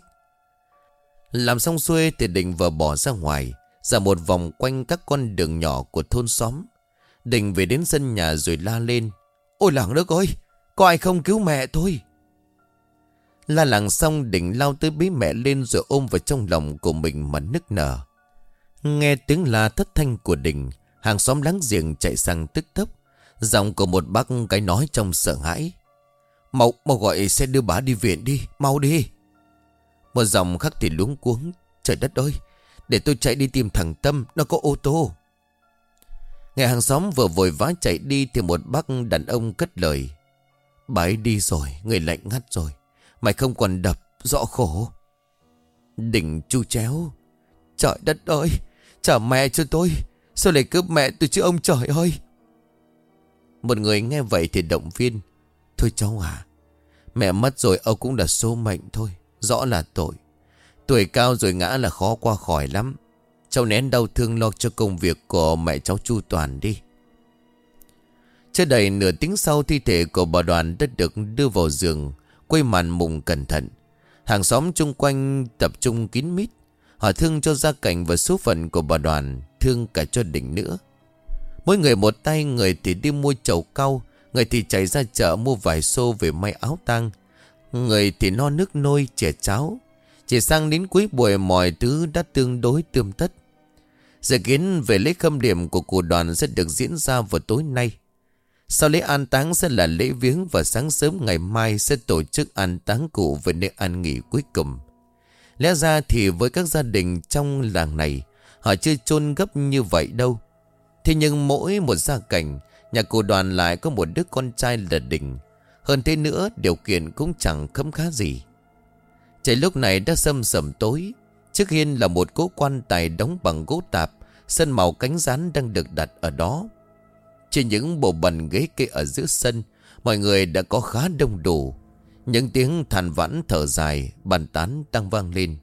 Speaker 1: Làm xong xuôi thì định vợ bỏ ra ngoài. Ra một vòng quanh các con đường nhỏ của thôn xóm. Đình về đến sân nhà rồi la lên Ôi làng đất ơi Có ai không cứu mẹ thôi? La làng xong Đình lao tới bế mẹ lên Rồi ôm vào trong lòng của mình mà nức nở. Nghe tiếng la thất thanh của Đình Hàng xóm láng giềng chạy sang tức tốc. Giọng của một bác cái nói trong sợ hãi Mau, mau gọi xe đưa bà đi viện đi Mau đi. Một dòng khắc thì luống cuống Trời đất ơi để tôi chạy đi tìm thằng Tâm, Nó có ô tô. Ngày hàng xóm vừa vội vã chạy đi Thì một bác đàn ông cất lời. Bà ấy đi rồi, Người lạnh ngắt rồi. Mày không còn đập, Rõ khổ. Đỉnh chu chéo, Trời đất ơi, Trả mẹ cho tôi. Sao lại cướp mẹ tôi chứ ông trời ơi? Một người nghe vậy thì động viên. Thôi cháu à Mẹ mất rồi, ông cũng là số mệnh thôi, Rõ là tội. Tuổi cao rồi ngã là khó qua khỏi lắm. Cháu nén đau thương lo cho công việc của mẹ cháu Chu Toàn đi. Chưa đầy nửa tiếng sau, thi thể của bà đoàn đã được đưa vào giường Quay màn mùng cẩn thận. Hàng xóm chung quanh tập trung kín mít. Họ thương cho gia cảnh và số phận của bà đoàn, Thương cả cho đỉnh nữa. Mỗi người một tay, Người thì đi mua chầu cau, Người thì chạy ra chợ mua vài xô về may áo tang, Người thì no nước nôi, chè cháo chỉ sang đến cuối buổi mọi thứ đã tương đối tươm tất. Dự kiến về lễ khâm điểm của cụ đoàn sẽ được diễn ra vào tối nay. Sau lễ an táng sẽ là lễ viếng và sáng sớm ngày mai sẽ tổ chức an táng cụ về nơi an nghỉ cuối cùng. Lẽ ra thì với các gia đình trong làng này, họ chưa chôn gấp như vậy đâu. Thế nhưng mỗi một gia cảnh, nhà cụ đoàn lại có một đứa con trai là đỉnh. Hơn thế nữa, điều kiện cũng chẳng khấm khá gì. Trời lúc này đã sâm sầm tối. Trước hiên là một cố quan tài đóng bằng gỗ tạp Sân màu cánh rán đang được đặt ở đó. Trên những bộ bần ghế kê ở giữa sân, Mọi người đã có khá đông đủ Những tiếng than vãn thở dài, Bàn tán đang vang lên.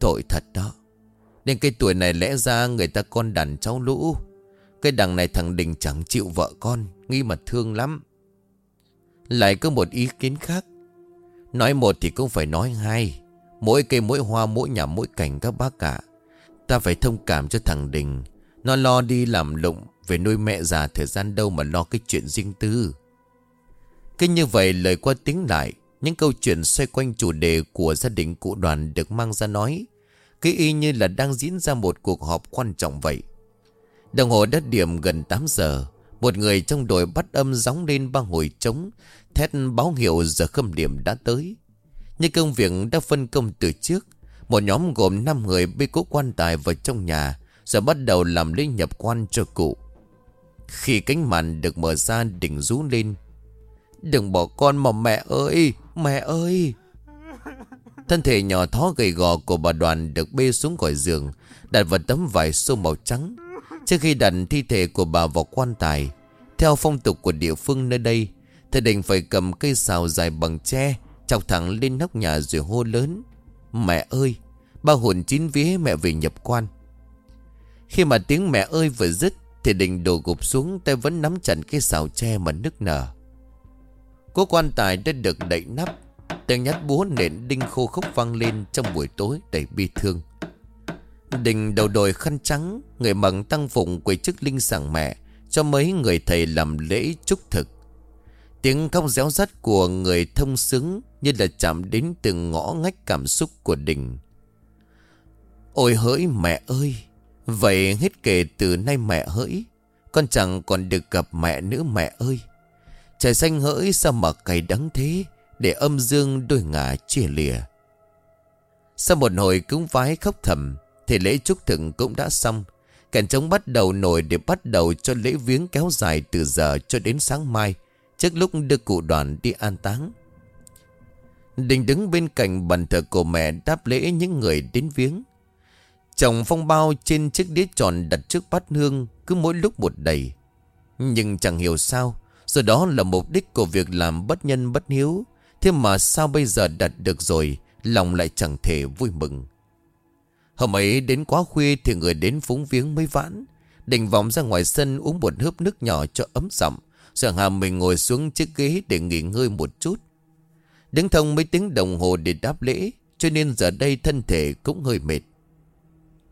Speaker 1: Tội thật đó. Nên cái tuổi này lẽ ra người ta con đàn cháu lũ. Cái đằng này thằng Đình chẳng chịu vợ con, Nghi mà thương lắm. Lại có một ý kiến khác. Nói một thì cũng phải nói hai. Mỗi cây, mỗi hoa, mỗi nhà, mỗi cảnh các bác cả Ta phải thông cảm cho thằng Đình. Nó lo đi làm lụng Về nuôi mẹ già thời gian đâu mà lo cái chuyện riêng tư. Cứ như vậy lời qua tiếng lại, Những câu chuyện xoay quanh chủ đề của gia đình cụ đoàn được mang ra nói. Cái y như là đang diễn ra một cuộc họp quan trọng vậy. Đồng hồ đã điểm gần 8 giờ. Một người trong đội bắt âm gióng lên ba hồi trống, Thét báo hiệu giờ khâm điểm đã tới. Như công việc đã phân công từ trước, Một nhóm gồm 5 người bê cố quan tài vào trong nhà, Rồi bắt đầu làm lễ nhập quan cho cụ. Khi cánh màn được mở ra đỉnh rú lên, Đừng bỏ con mà mẹ ơi Mẹ ơi! Thân thể nhỏ thó gầy gò của bà đoàn được bê xuống khỏi giường, Đặt vào tấm vải xô màu trắng. Trước khi đặt thi thể của bà vào quan tài, Theo phong tục của địa phương nơi đây, Thầy đình phải cầm cây xào dài bằng tre, Chọc thẳng lên nóc nhà rồi hô lớn, Mẹ ơi, Ba hồn chín vía mẹ về nhập quan. Khi mà tiếng mẹ ơi vừa dứt Thì đình đổ gục xuống Tay vẫn nắm chặt cái xào tre mà nức nở. Cố quan tài đã được đậy nắp, Tiếng nhát búa nện đinh khô khốc vang lên Trong buổi tối đầy bi thương. Đình đầu đồi khăn trắng, Người mặc tăng phụng quỳ chức linh sàng mẹ, Cho mấy người thầy làm lễ chúc thực. Tiếng khóc réo rắt của người thông xứng Như là chạm đến từng ngõ ngách cảm xúc của đình. Ôi hỡi mẹ ơi, Vậy hết kể từ nay mẹ hỡi, Con chẳng còn được gặp mẹ nữa mẹ ơi. Trời xanh hỡi sao mà cay đắng thế, Để âm dương đôi ngả chia lìa. Sau một hồi cúng vái khóc thầm thì lễ chúc thượng cũng đã xong. Cảnh trống bắt đầu nổi để bắt đầu cho lễ viếng kéo dài từ giờ cho đến sáng mai, Trước lúc đưa cụ đoàn đi an táng. Đình đứng bên cạnh bàn thờ của mẹ đáp lễ những người đến viếng. Chồng phong bao trên chiếc đĩa tròn đặt trước bát hương cứ mỗi lúc một đầy. Nhưng chẳng hiểu sao Rồi đó là mục đích của việc làm bất nhân bất hiếu, Thế mà sao bây giờ đặt được rồi, Lòng lại chẳng thể vui mừng. Hôm ấy đến quá khuya Thì người đến phúng viếng mới vãn. Đình vòng ra ngoài sân uống một hớp nước nhỏ cho ấm giọng. Rồi hà mình ngồi xuống chiếc ghế để nghỉ ngơi một chút. Đứng thông mấy tiếng đồng hồ để đáp lễ, Cho nên giờ đây thân thể cũng hơi mệt.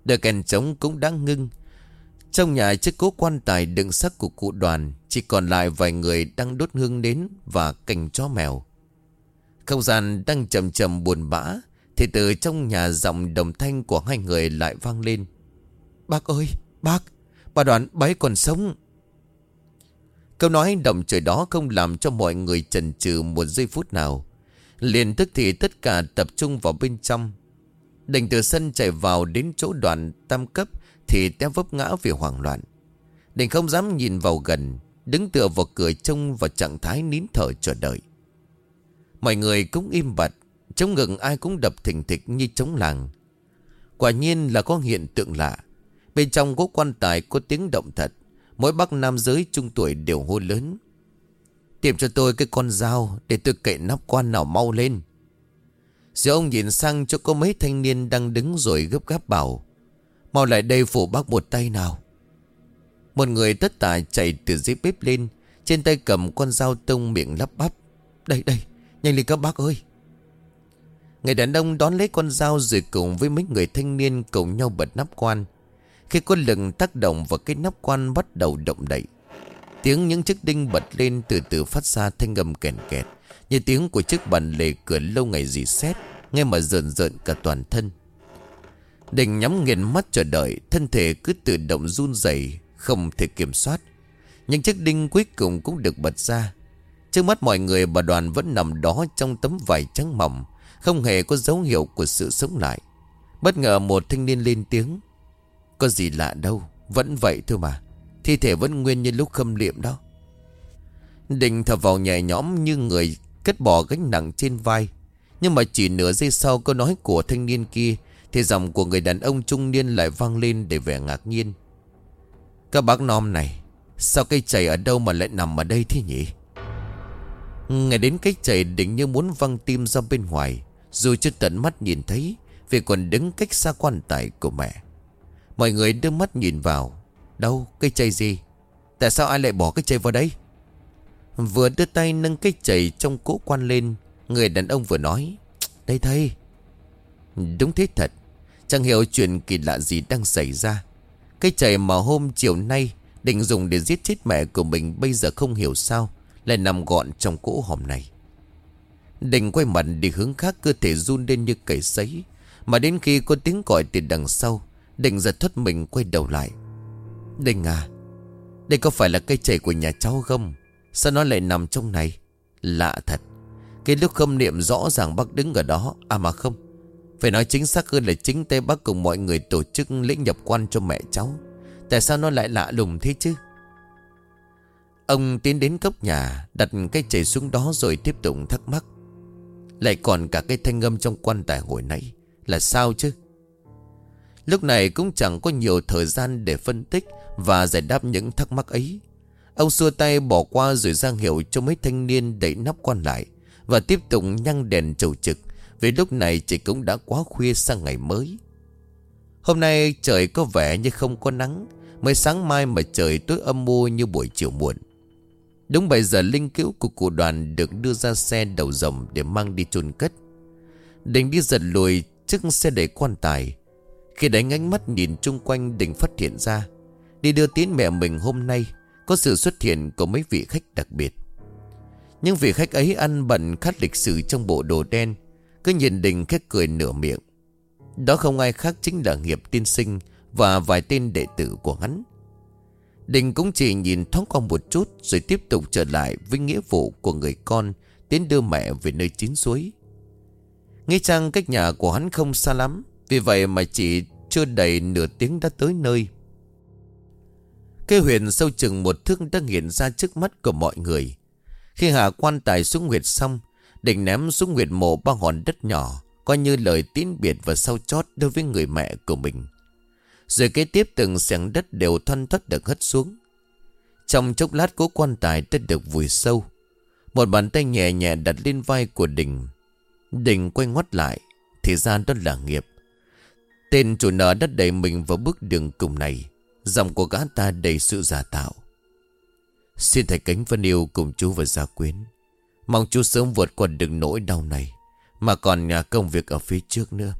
Speaker 1: Đợi kèn trống cũng đã ngưng. Trong nhà chiếc cố quan tài đựng xác của cụ đoàn, Chỉ còn lại vài người đang đốt hương đến Và cành chó mèo. Không gian đang chầm chầm buồn bã thì từ trong nhà giọng đồng thanh của hai người lại vang lên. Bác ơi, bác, Bà đoàn bấy còn sống. Câu nói động trời đó không làm cho mọi người chần chừ một giây phút nào. Liền tức thì tất cả tập trung vào bên trong. Đành từ sân chạy vào đến chỗ đoàn tam cấp Thì té vấp ngã vì hoảng loạn. Đành không dám nhìn vào gần, Đứng tựa vào cửa trông vào trạng thái nín thở chờ đợi. Mọi người cũng im bặt Chống ngực ai cũng đập thình thịch như chống làng. Quả nhiên là có hiện tượng lạ. Bên trong có quan tài, có tiếng động thật. Mỗi bác nam giới trung tuổi đều hô lớn. Tìm cho tôi cái con dao Để tôi cậy nắp quan nào mau lên. Rồi ông nhìn sang cho có mấy thanh niên đang đứng rồi gấp gáp bảo, Mau lại đây phủ bác một tay nào. Một người tất tả chạy từ dưới bếp lên, Trên tay cầm con dao tông miệng lắp bắp. Đây đây, Nhanh lên các bác ơi. Người đàn ông đón lấy con dao rồi cùng với mấy người thanh niên cùng nhau bật nắp quan. Khi con lừng tác động vào cái nắp quan bắt đầu động đậy. Tiếng những chiếc đinh bật lên từ từ phát ra thanh âm kèn kẹt, như tiếng của chiếc bàn lề cửa lâu ngày dì xét, Nghe mà rợn rợn cả toàn thân. Đình nhắm nghiền mắt chờ đợi, Thân thể cứ tự động run rẩy, Không thể kiểm soát. Những chiếc đinh cuối cùng cũng được bật ra. Trước mắt mọi người bà đoàn vẫn nằm đó Trong tấm vải trắng mỏng. Không hề có dấu hiệu của sự sống lại. Bất ngờ một thanh niên lên tiếng. Có gì lạ đâu, Vẫn vậy thôi mà. Thi thể vẫn nguyên như lúc khâm liệm đó. Đình thở vào nhẹ nhõm như người Cất bỏ gánh nặng trên vai. Nhưng mà chỉ nửa giây sau câu nói của thanh niên kia, Thì giọng của người đàn ông trung niên lại vang lên để vẻ ngạc nhiên. Các bác nom này, Sao cây chày ở đâu mà lại nằm ở đây thế nhỉ? Ngày đến cây chày định như muốn văng tim ra bên ngoài dù chưa tận mắt nhìn thấy, Vì còn đứng cách xa quan tài của mẹ. Mọi người đưa mắt nhìn vào. Đâu cây chày gì? Tại sao ai lại bỏ cái chày vào đây? Vừa đưa tay nâng cái chày trong cỗ quan lên, Người đàn ông vừa nói, Đây thầy. Đúng thế thật. Chẳng hiểu chuyện kỳ lạ gì đang xảy ra. Cái chày mà hôm chiều nay Định dùng để giết chết mẹ của mình Bây giờ không hiểu sao Lại nằm gọn trong cỗ hòm này. Đành quay mặt đi hướng khác, Cơ thể run lên như cầy sấy. Mà đến khi có tiếng gọi từ đằng sau, Đành giật thoát mình quay đầu lại. Đành à Đây có phải là cây chảy của nhà cháu không? Sao nó lại nằm trong này? Lạ thật, Cái lúc khâm niệm rõ ràng bác đứng ở đó. À mà không, Phải nói chính xác hơn là chính tay bác cùng mọi người tổ chức lễ nhập quan cho mẹ cháu. Tại sao nó lại lạ lùng thế chứ? Ông tiến đến góc nhà, Đặt cây chảy xuống đó rồi tiếp tục thắc mắc. Lại còn cả cái thanh âm trong quan tài hồi nãy. Là sao chứ? Lúc này cũng chẳng có nhiều thời gian để phân tích Và giải đáp những thắc mắc ấy. Ông xua tay bỏ qua rồi ra hiệu cho mấy thanh niên đẩy nắp quan lại Và tiếp tục nhăng đèn trầu trực, Vì lúc này chỉ cũng đã quá khuya sang ngày mới. Hôm nay trời có vẻ như không có nắng, Mới sáng mai mà trời tối âm mưu như buổi chiều muộn. Đúng 7 giờ, linh cữu của cụ đoàn được đưa ra xe đầu rồng để mang đi chôn cất. Đình đi giật lùi trước xe đẩy quan tài. Khi đánh ánh mắt nhìn chung quanh, Đình phát hiện ra. Đi đưa tiến mẹ mình hôm nay, có sự xuất hiện của mấy vị khách đặc biệt. Nhưng vị khách ấy ăn bận khát lịch sử trong bộ đồ đen. Cứ nhìn Đình khét cười nửa miệng. Đó không ai khác chính là Nghiệp tiên sinh và vài tên đệ tử của hắn. Đình cũng chỉ nhìn thoáng qua một chút Rồi tiếp tục trở lại với nghĩa vụ của người con Tiến đưa mẹ về nơi chín suối. Nghe rằng cách nhà của hắn không xa lắm, Vì vậy mà chỉ chưa đầy nửa tiếng đã tới nơi. Cây huyền sâu chừng một thước đã hiện ra trước mắt của mọi người. Khi hạ quan tài xuống huyệt xong Định ném xuống huyệt mộ ba hòn đất nhỏ, Coi như lời tín biệt và sau chót đối với người mẹ của mình rồi kế tiếp từng xẻng đất đều thoăn thoát được hất xuống. Trong chốc lát cố quan tài đã được vùi sâu. Một bàn tay nhẹ nhẹ đặt lên vai của Đình. Đình quay ngoắt lại, Thì ra đó là nghiệp. Tên chủ nợ đã đẩy mình vào bước đường cùng này. Dòng của gã ta đầy sự giả tạo. Xin thầy cánh vân yêu cùng chú và gia quyến. Mong chú sớm vượt qua được nỗi đau này, Mà còn nhà công việc ở phía trước nữa.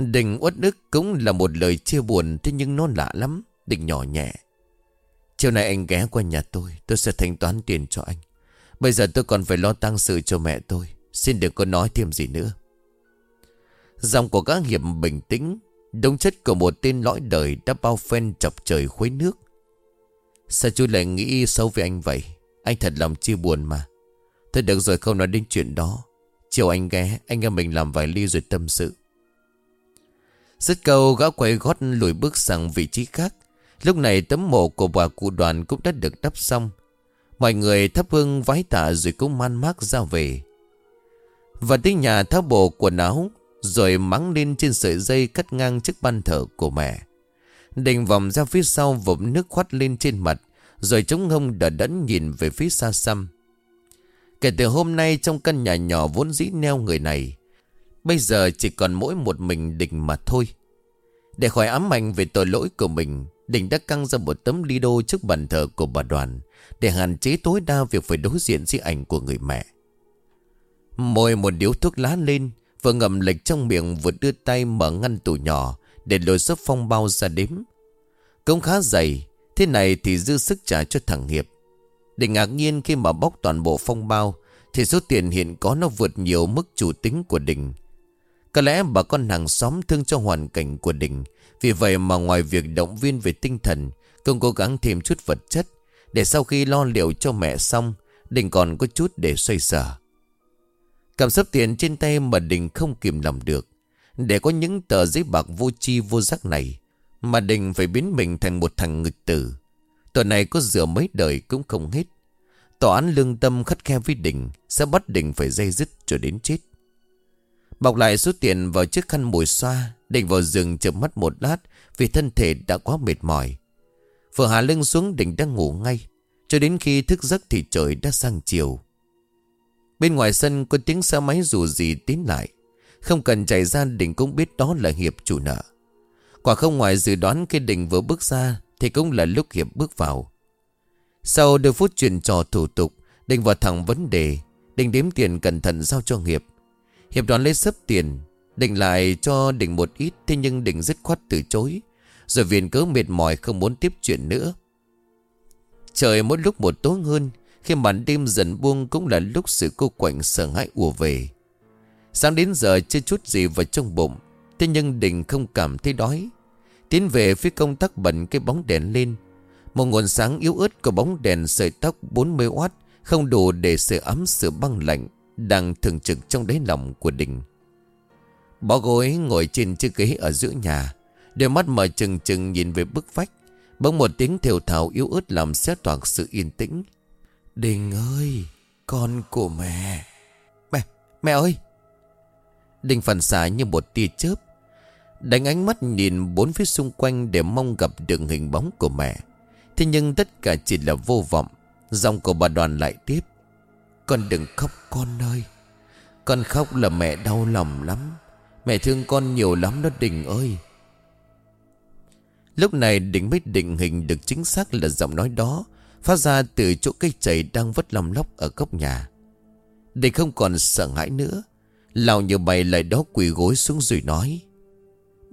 Speaker 1: Đình uất ức cũng là một lời chia buồn Thế nhưng nó lạ lắm, Đình nhỏ nhẹ. Chiều nay anh ghé qua nhà tôi Tôi sẽ thanh toán tiền cho anh. Bây giờ tôi còn phải lo tăng sự cho mẹ tôi, Xin đừng có nói thêm gì nữa. Dòng của các hiệp bình tĩnh Đông chất của một tên lõi đời Đã bao phen chọc trời khuấy nước. Sao chú lại nghĩ sâu về anh vậy? Anh thật lòng chia buồn mà. Thôi được rồi, không nói đến chuyện đó. Chiều anh ghé, Anh em mình làm vài ly rồi tâm sự. Dứt câu gã quay gót lùi bước sang vị trí khác. Lúc này tấm mộ của bà cụ đoàn cũng đã được đắp xong. Mọi người thắp hương vái tạ rồi cũng man mác ra về. Và tới nhà tháo bộ quần áo, Rồi mắng lên trên sợi dây cắt ngang chiếc ban thờ của mẹ. Đình vòng ra phía sau vụm nước khoát lên trên mặt, Rồi chống hông đỡ đẫn nhìn về phía xa xăm. Kể từ hôm nay trong căn nhà nhỏ vốn dĩ neo người này Bây giờ chỉ còn mỗi một mình Đình mà thôi. Để khỏi ám ảnh về tội lỗi của mình, Đình đã căng ra một tấm ly đô trước bàn thờ của bà đoàn, Để hạn chế tối đa việc phải đối diện với ảnh của người mẹ. Môi một điếu thuốc lá lên Vừa ngậm lệch trong miệng vừa đưa tay mở ngăn tủ nhỏ, Để lôi sấp phong bao ra đếm. Công khá dày, Thế này thì dư sức trả cho thằng Hiệp. Đình ngạc nhiên khi mà bóc toàn bộ phong bao, Thì số tiền hiện có nó vượt nhiều mức chủ tính của Đình có lẽ bà con hàng xóm thương cho hoàn cảnh của Đình. Vì vậy mà ngoài việc động viên về tinh thần, Cũng cố gắng thêm chút vật chất, Để sau khi lo liệu cho mẹ xong, Đình còn có chút để xoay sở. Cảm xúc tiền trên tay mà Đình không kìm lòng được. Để có những tờ giấy bạc vô chi vô giác này, Mà Đình phải biến mình thành một thằng nghịch tử. Tờ này có rửa mấy đời cũng không hết. Tòa án lương tâm khắt khe với Đình, Sẽ bắt Đình phải dây dứt cho đến chết. Bọc lại số tiền vào chiếc khăn mùi xoa, Định vào giường chợp mắt một lát Vì thân thể đã quá mệt mỏi. Vừa hạ lưng xuống định đang ngủ ngay, Cho đến khi thức giấc thì trời đã sang chiều. Bên ngoài sân có tiếng xe máy dù gì tiến lại. Không cần chạy ra định cũng biết đó là Hiệp chủ nợ. Quả không ngoài dự đoán khi định vừa bước ra Thì cũng là lúc Hiệp bước vào. Sau đôi phút chuyển trò thủ tục, Định vào thẳng vấn đề, Định đếm tiền cẩn thận giao cho Hiệp. Hiệp đón lấy sấp tiền, Định lại cho Định một ít, Thế nhưng Định dứt khoát từ chối. Rồi viện cớ mệt mỏi không muốn tiếp chuyện nữa. Trời mỗi lúc một tối hơn, Khi màn đêm dần buông Cũng là lúc sự cô quạnh sợ hãi ùa về. Sáng đến giờ chưa chút gì vào trong bụng, Thế nhưng Định không cảm thấy đói. Tiến về phía công tắc bật cái bóng đèn lên. Một nguồn sáng yếu ớt của bóng đèn sợi tóc 40W Không đủ để sửa ấm sửa băng lạnh đang thường trực trong đáy lòng của Đình. Bó gối ngồi trên chiếc ghế ở giữa nhà Đôi mắt mở chừng chừng nhìn về bức vách Bỗng một tiếng thều thào yếu ớt làm xét toạc sự yên tĩnh. Đình ơi Con của mẹ. Mẹ, mẹ ơi! Đình phản xạ như một tia chớp Đánh ánh mắt nhìn bốn phía xung quanh Để mong gặp được hình bóng của mẹ. Thế nhưng tất cả chỉ là vô vọng Dòng của bà đoàn lại tiếp con đừng khóc con ơi. Con khóc là mẹ đau lòng lắm. Mẹ thương con nhiều lắm đó Đình ơi. Lúc này Đình mới định hình được chính xác là giọng nói đó, Phát ra từ chỗ cây chảy đang vất lòng lóc ở góc nhà. Đình không còn sợ hãi nữa, Lào như bày lại đó quỳ gối xuống rồi nói,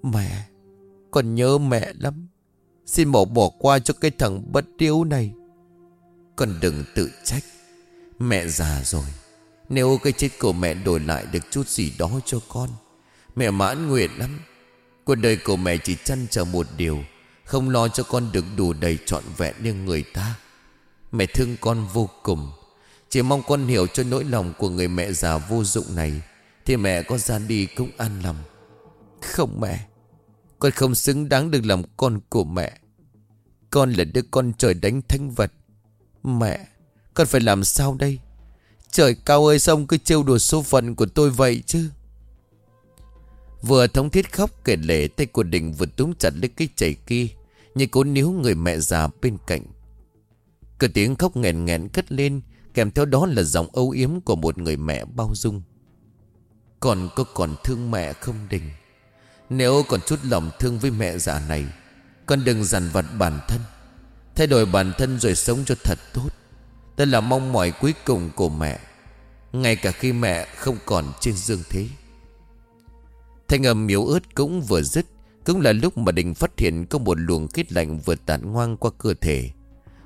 Speaker 1: Mẹ, Con nhớ mẹ lắm. Xin mổ bỏ qua cho cái thằng bất điếu này. Con đừng tự trách. Mẹ già rồi, Nếu cái chết của mẹ đổi lại được chút gì đó cho con, Mẹ mãn nguyện lắm. Cuộc đời của mẹ chỉ chăn chờ một điều, Không lo cho con được đủ đầy trọn vẹn như người ta. Mẹ thương con vô cùng, Chỉ mong con hiểu cho nỗi lòng của người mẹ già vô dụng này, Thì mẹ có ra đi cũng an lòng. Không mẹ, Con không xứng đáng được làm con của mẹ. Con là đứa con trời đánh thánh vật. Mẹ con phải làm sao đây? Trời cao ơi, sao ông cứ trêu đùa số phận của tôi vậy chứ? Vừa thống thiết khóc, kể lệ tay của Đình vừa túm chặt lấy cái chảy kia, Như cố níu người mẹ già bên cạnh. Cửa tiếng khóc nghẹn nghẹn cất lên, Kèm theo đó là giọng âu yếm của một người mẹ bao dung. Còn có còn thương mẹ không, Đình? Nếu còn chút lòng thương với mẹ già này, Con đừng dằn vặt bản thân. Thay đổi bản thân rồi sống cho thật tốt. Đó là mong mỏi cuối cùng của mẹ, Ngay cả khi mẹ không còn trên dương thế. Thanh âm miếu ướt cũng vừa dứt, Cũng là lúc mà Đình phát hiện có một luồng khí lạnh vừa tản ngoang qua cơ thể.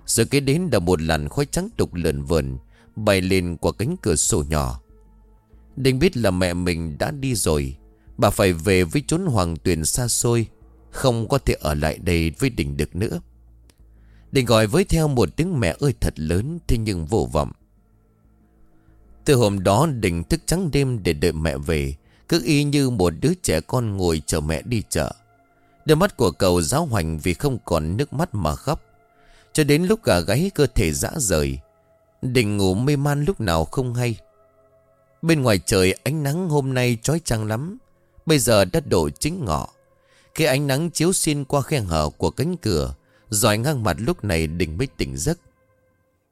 Speaker 1: Rồi kế đến là một làn khói trắng đục lợn vờn, Bay lên qua cánh cửa sổ nhỏ. Đình biết là mẹ mình đã đi rồi, Bà phải về với chốn hoàng tuyền xa xôi, Không có thể ở lại đây với Đình được nữa. Đình gọi với theo một tiếng mẹ ơi thật lớn, Thế nhưng vô vọng. Từ hôm đó Đình thức trắng đêm để đợi mẹ về, cứ y như một đứa trẻ con ngồi chờ mẹ đi chợ. Đôi mắt của cậu giáo hoành vì không còn nước mắt mà khóc. Cho đến lúc cả gáy cơ thể dã rời Đình ngủ mê man lúc nào không hay. Bên ngoài trời ánh nắng hôm nay trói trăng lắm, Bây giờ đã đổ chính ngọ. Khi ánh nắng chiếu xuyên qua khe hở của cánh cửa rồi ngang mặt lúc này Đình mới tỉnh giấc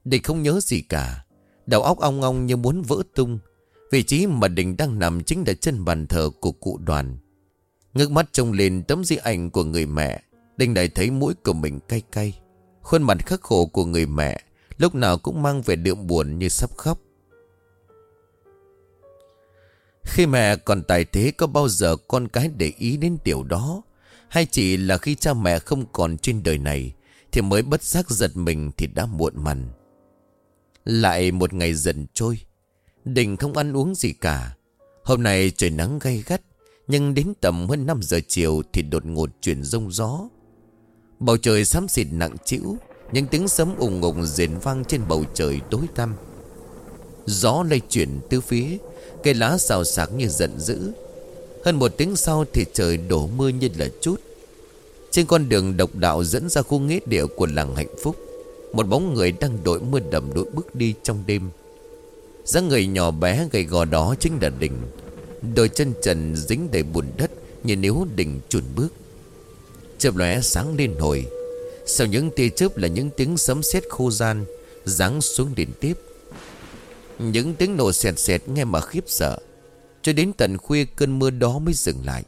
Speaker 1: Đình không nhớ gì cả Đầu óc ong ong như muốn vỡ tung Vị trí mà Đình đang nằm chính là chân bàn thờ của cụ đoàn. Ngước mắt trông lên tấm di ảnh của người mẹ. Đình lại thấy mũi của mình cay cay. Khuôn mặt khắc khổ của người mẹ lúc nào cũng mang vẻ đượm buồn như sắp khóc. Khi mẹ còn tài thế, có bao giờ con cái để ý đến điều đó? Hay chỉ là khi cha mẹ không còn trên đời này thì mới bất giác giật mình thì đã muộn mằn. Lại một ngày dần trôi. Đình không ăn uống gì cả Hôm nay trời nắng gay gắt Nhưng đến tầm hơn 5 giờ chiều Thì đột ngột chuyển rông gió Bầu trời xám xịt nặng trĩu, Những tiếng sấm ủng ủng rền vang trên bầu trời tối tăm Gió lây chuyển từ phía Cây lá xào xạc như giận dữ hơn một tiếng sau thì trời đổ mưa như là chút. Trên con đường độc đạo dẫn ra khu nghĩa địa của làng hạnh phúc, Một bóng người đang đội mưa đầm đội bước đi trong đêm. Dáng người nhỏ bé gầy gò đó chính là Đình. Đôi chân trần dính đầy bùn đất Như nếu Đình chuồn bước. Chớp lóe sáng lên hồi. Sau những tia chớp là những tiếng sấm sét khô gian, Giáng xuống đỉnh tiếp. Những tiếng nổ xẹt xẹt nghe mà khiếp sợ. Cho đến tận khuya cơn mưa đó mới dừng lại.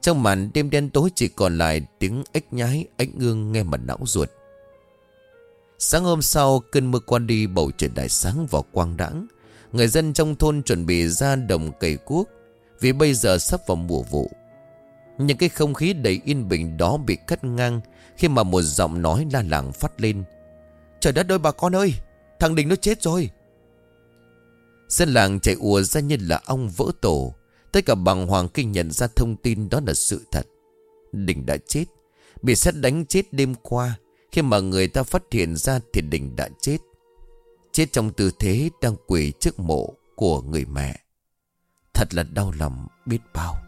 Speaker 1: Trong màn đêm đen tối chỉ còn lại tiếng ếch nhái, ếch ngương nghe mà não ruột. Sáng hôm sau, cơn mưa qua đi bầu trời đại sáng và quang đãng. Người dân trong thôn chuẩn bị ra đồng cày cuốc, Vì bây giờ sắp vào mùa vụ. Những cái không khí đầy yên bình đó bị cắt ngang Khi mà một giọng nói la làng phát lên. Trời đất ơi, bà con ơi, Thằng Đình nó chết rồi. Dân làng chạy ùa ra như là ong vỡ tổ. Tất cả bằng hoàng kinh nhận ra thông tin đó là sự thật. Đình đã chết. Bị xét đánh chết đêm qua. Khi mà người ta phát hiện ra thì Đình đã chết. Chết trong tư thế đang quỳ trước mộ của người mẹ. Thật là đau lòng biết bao.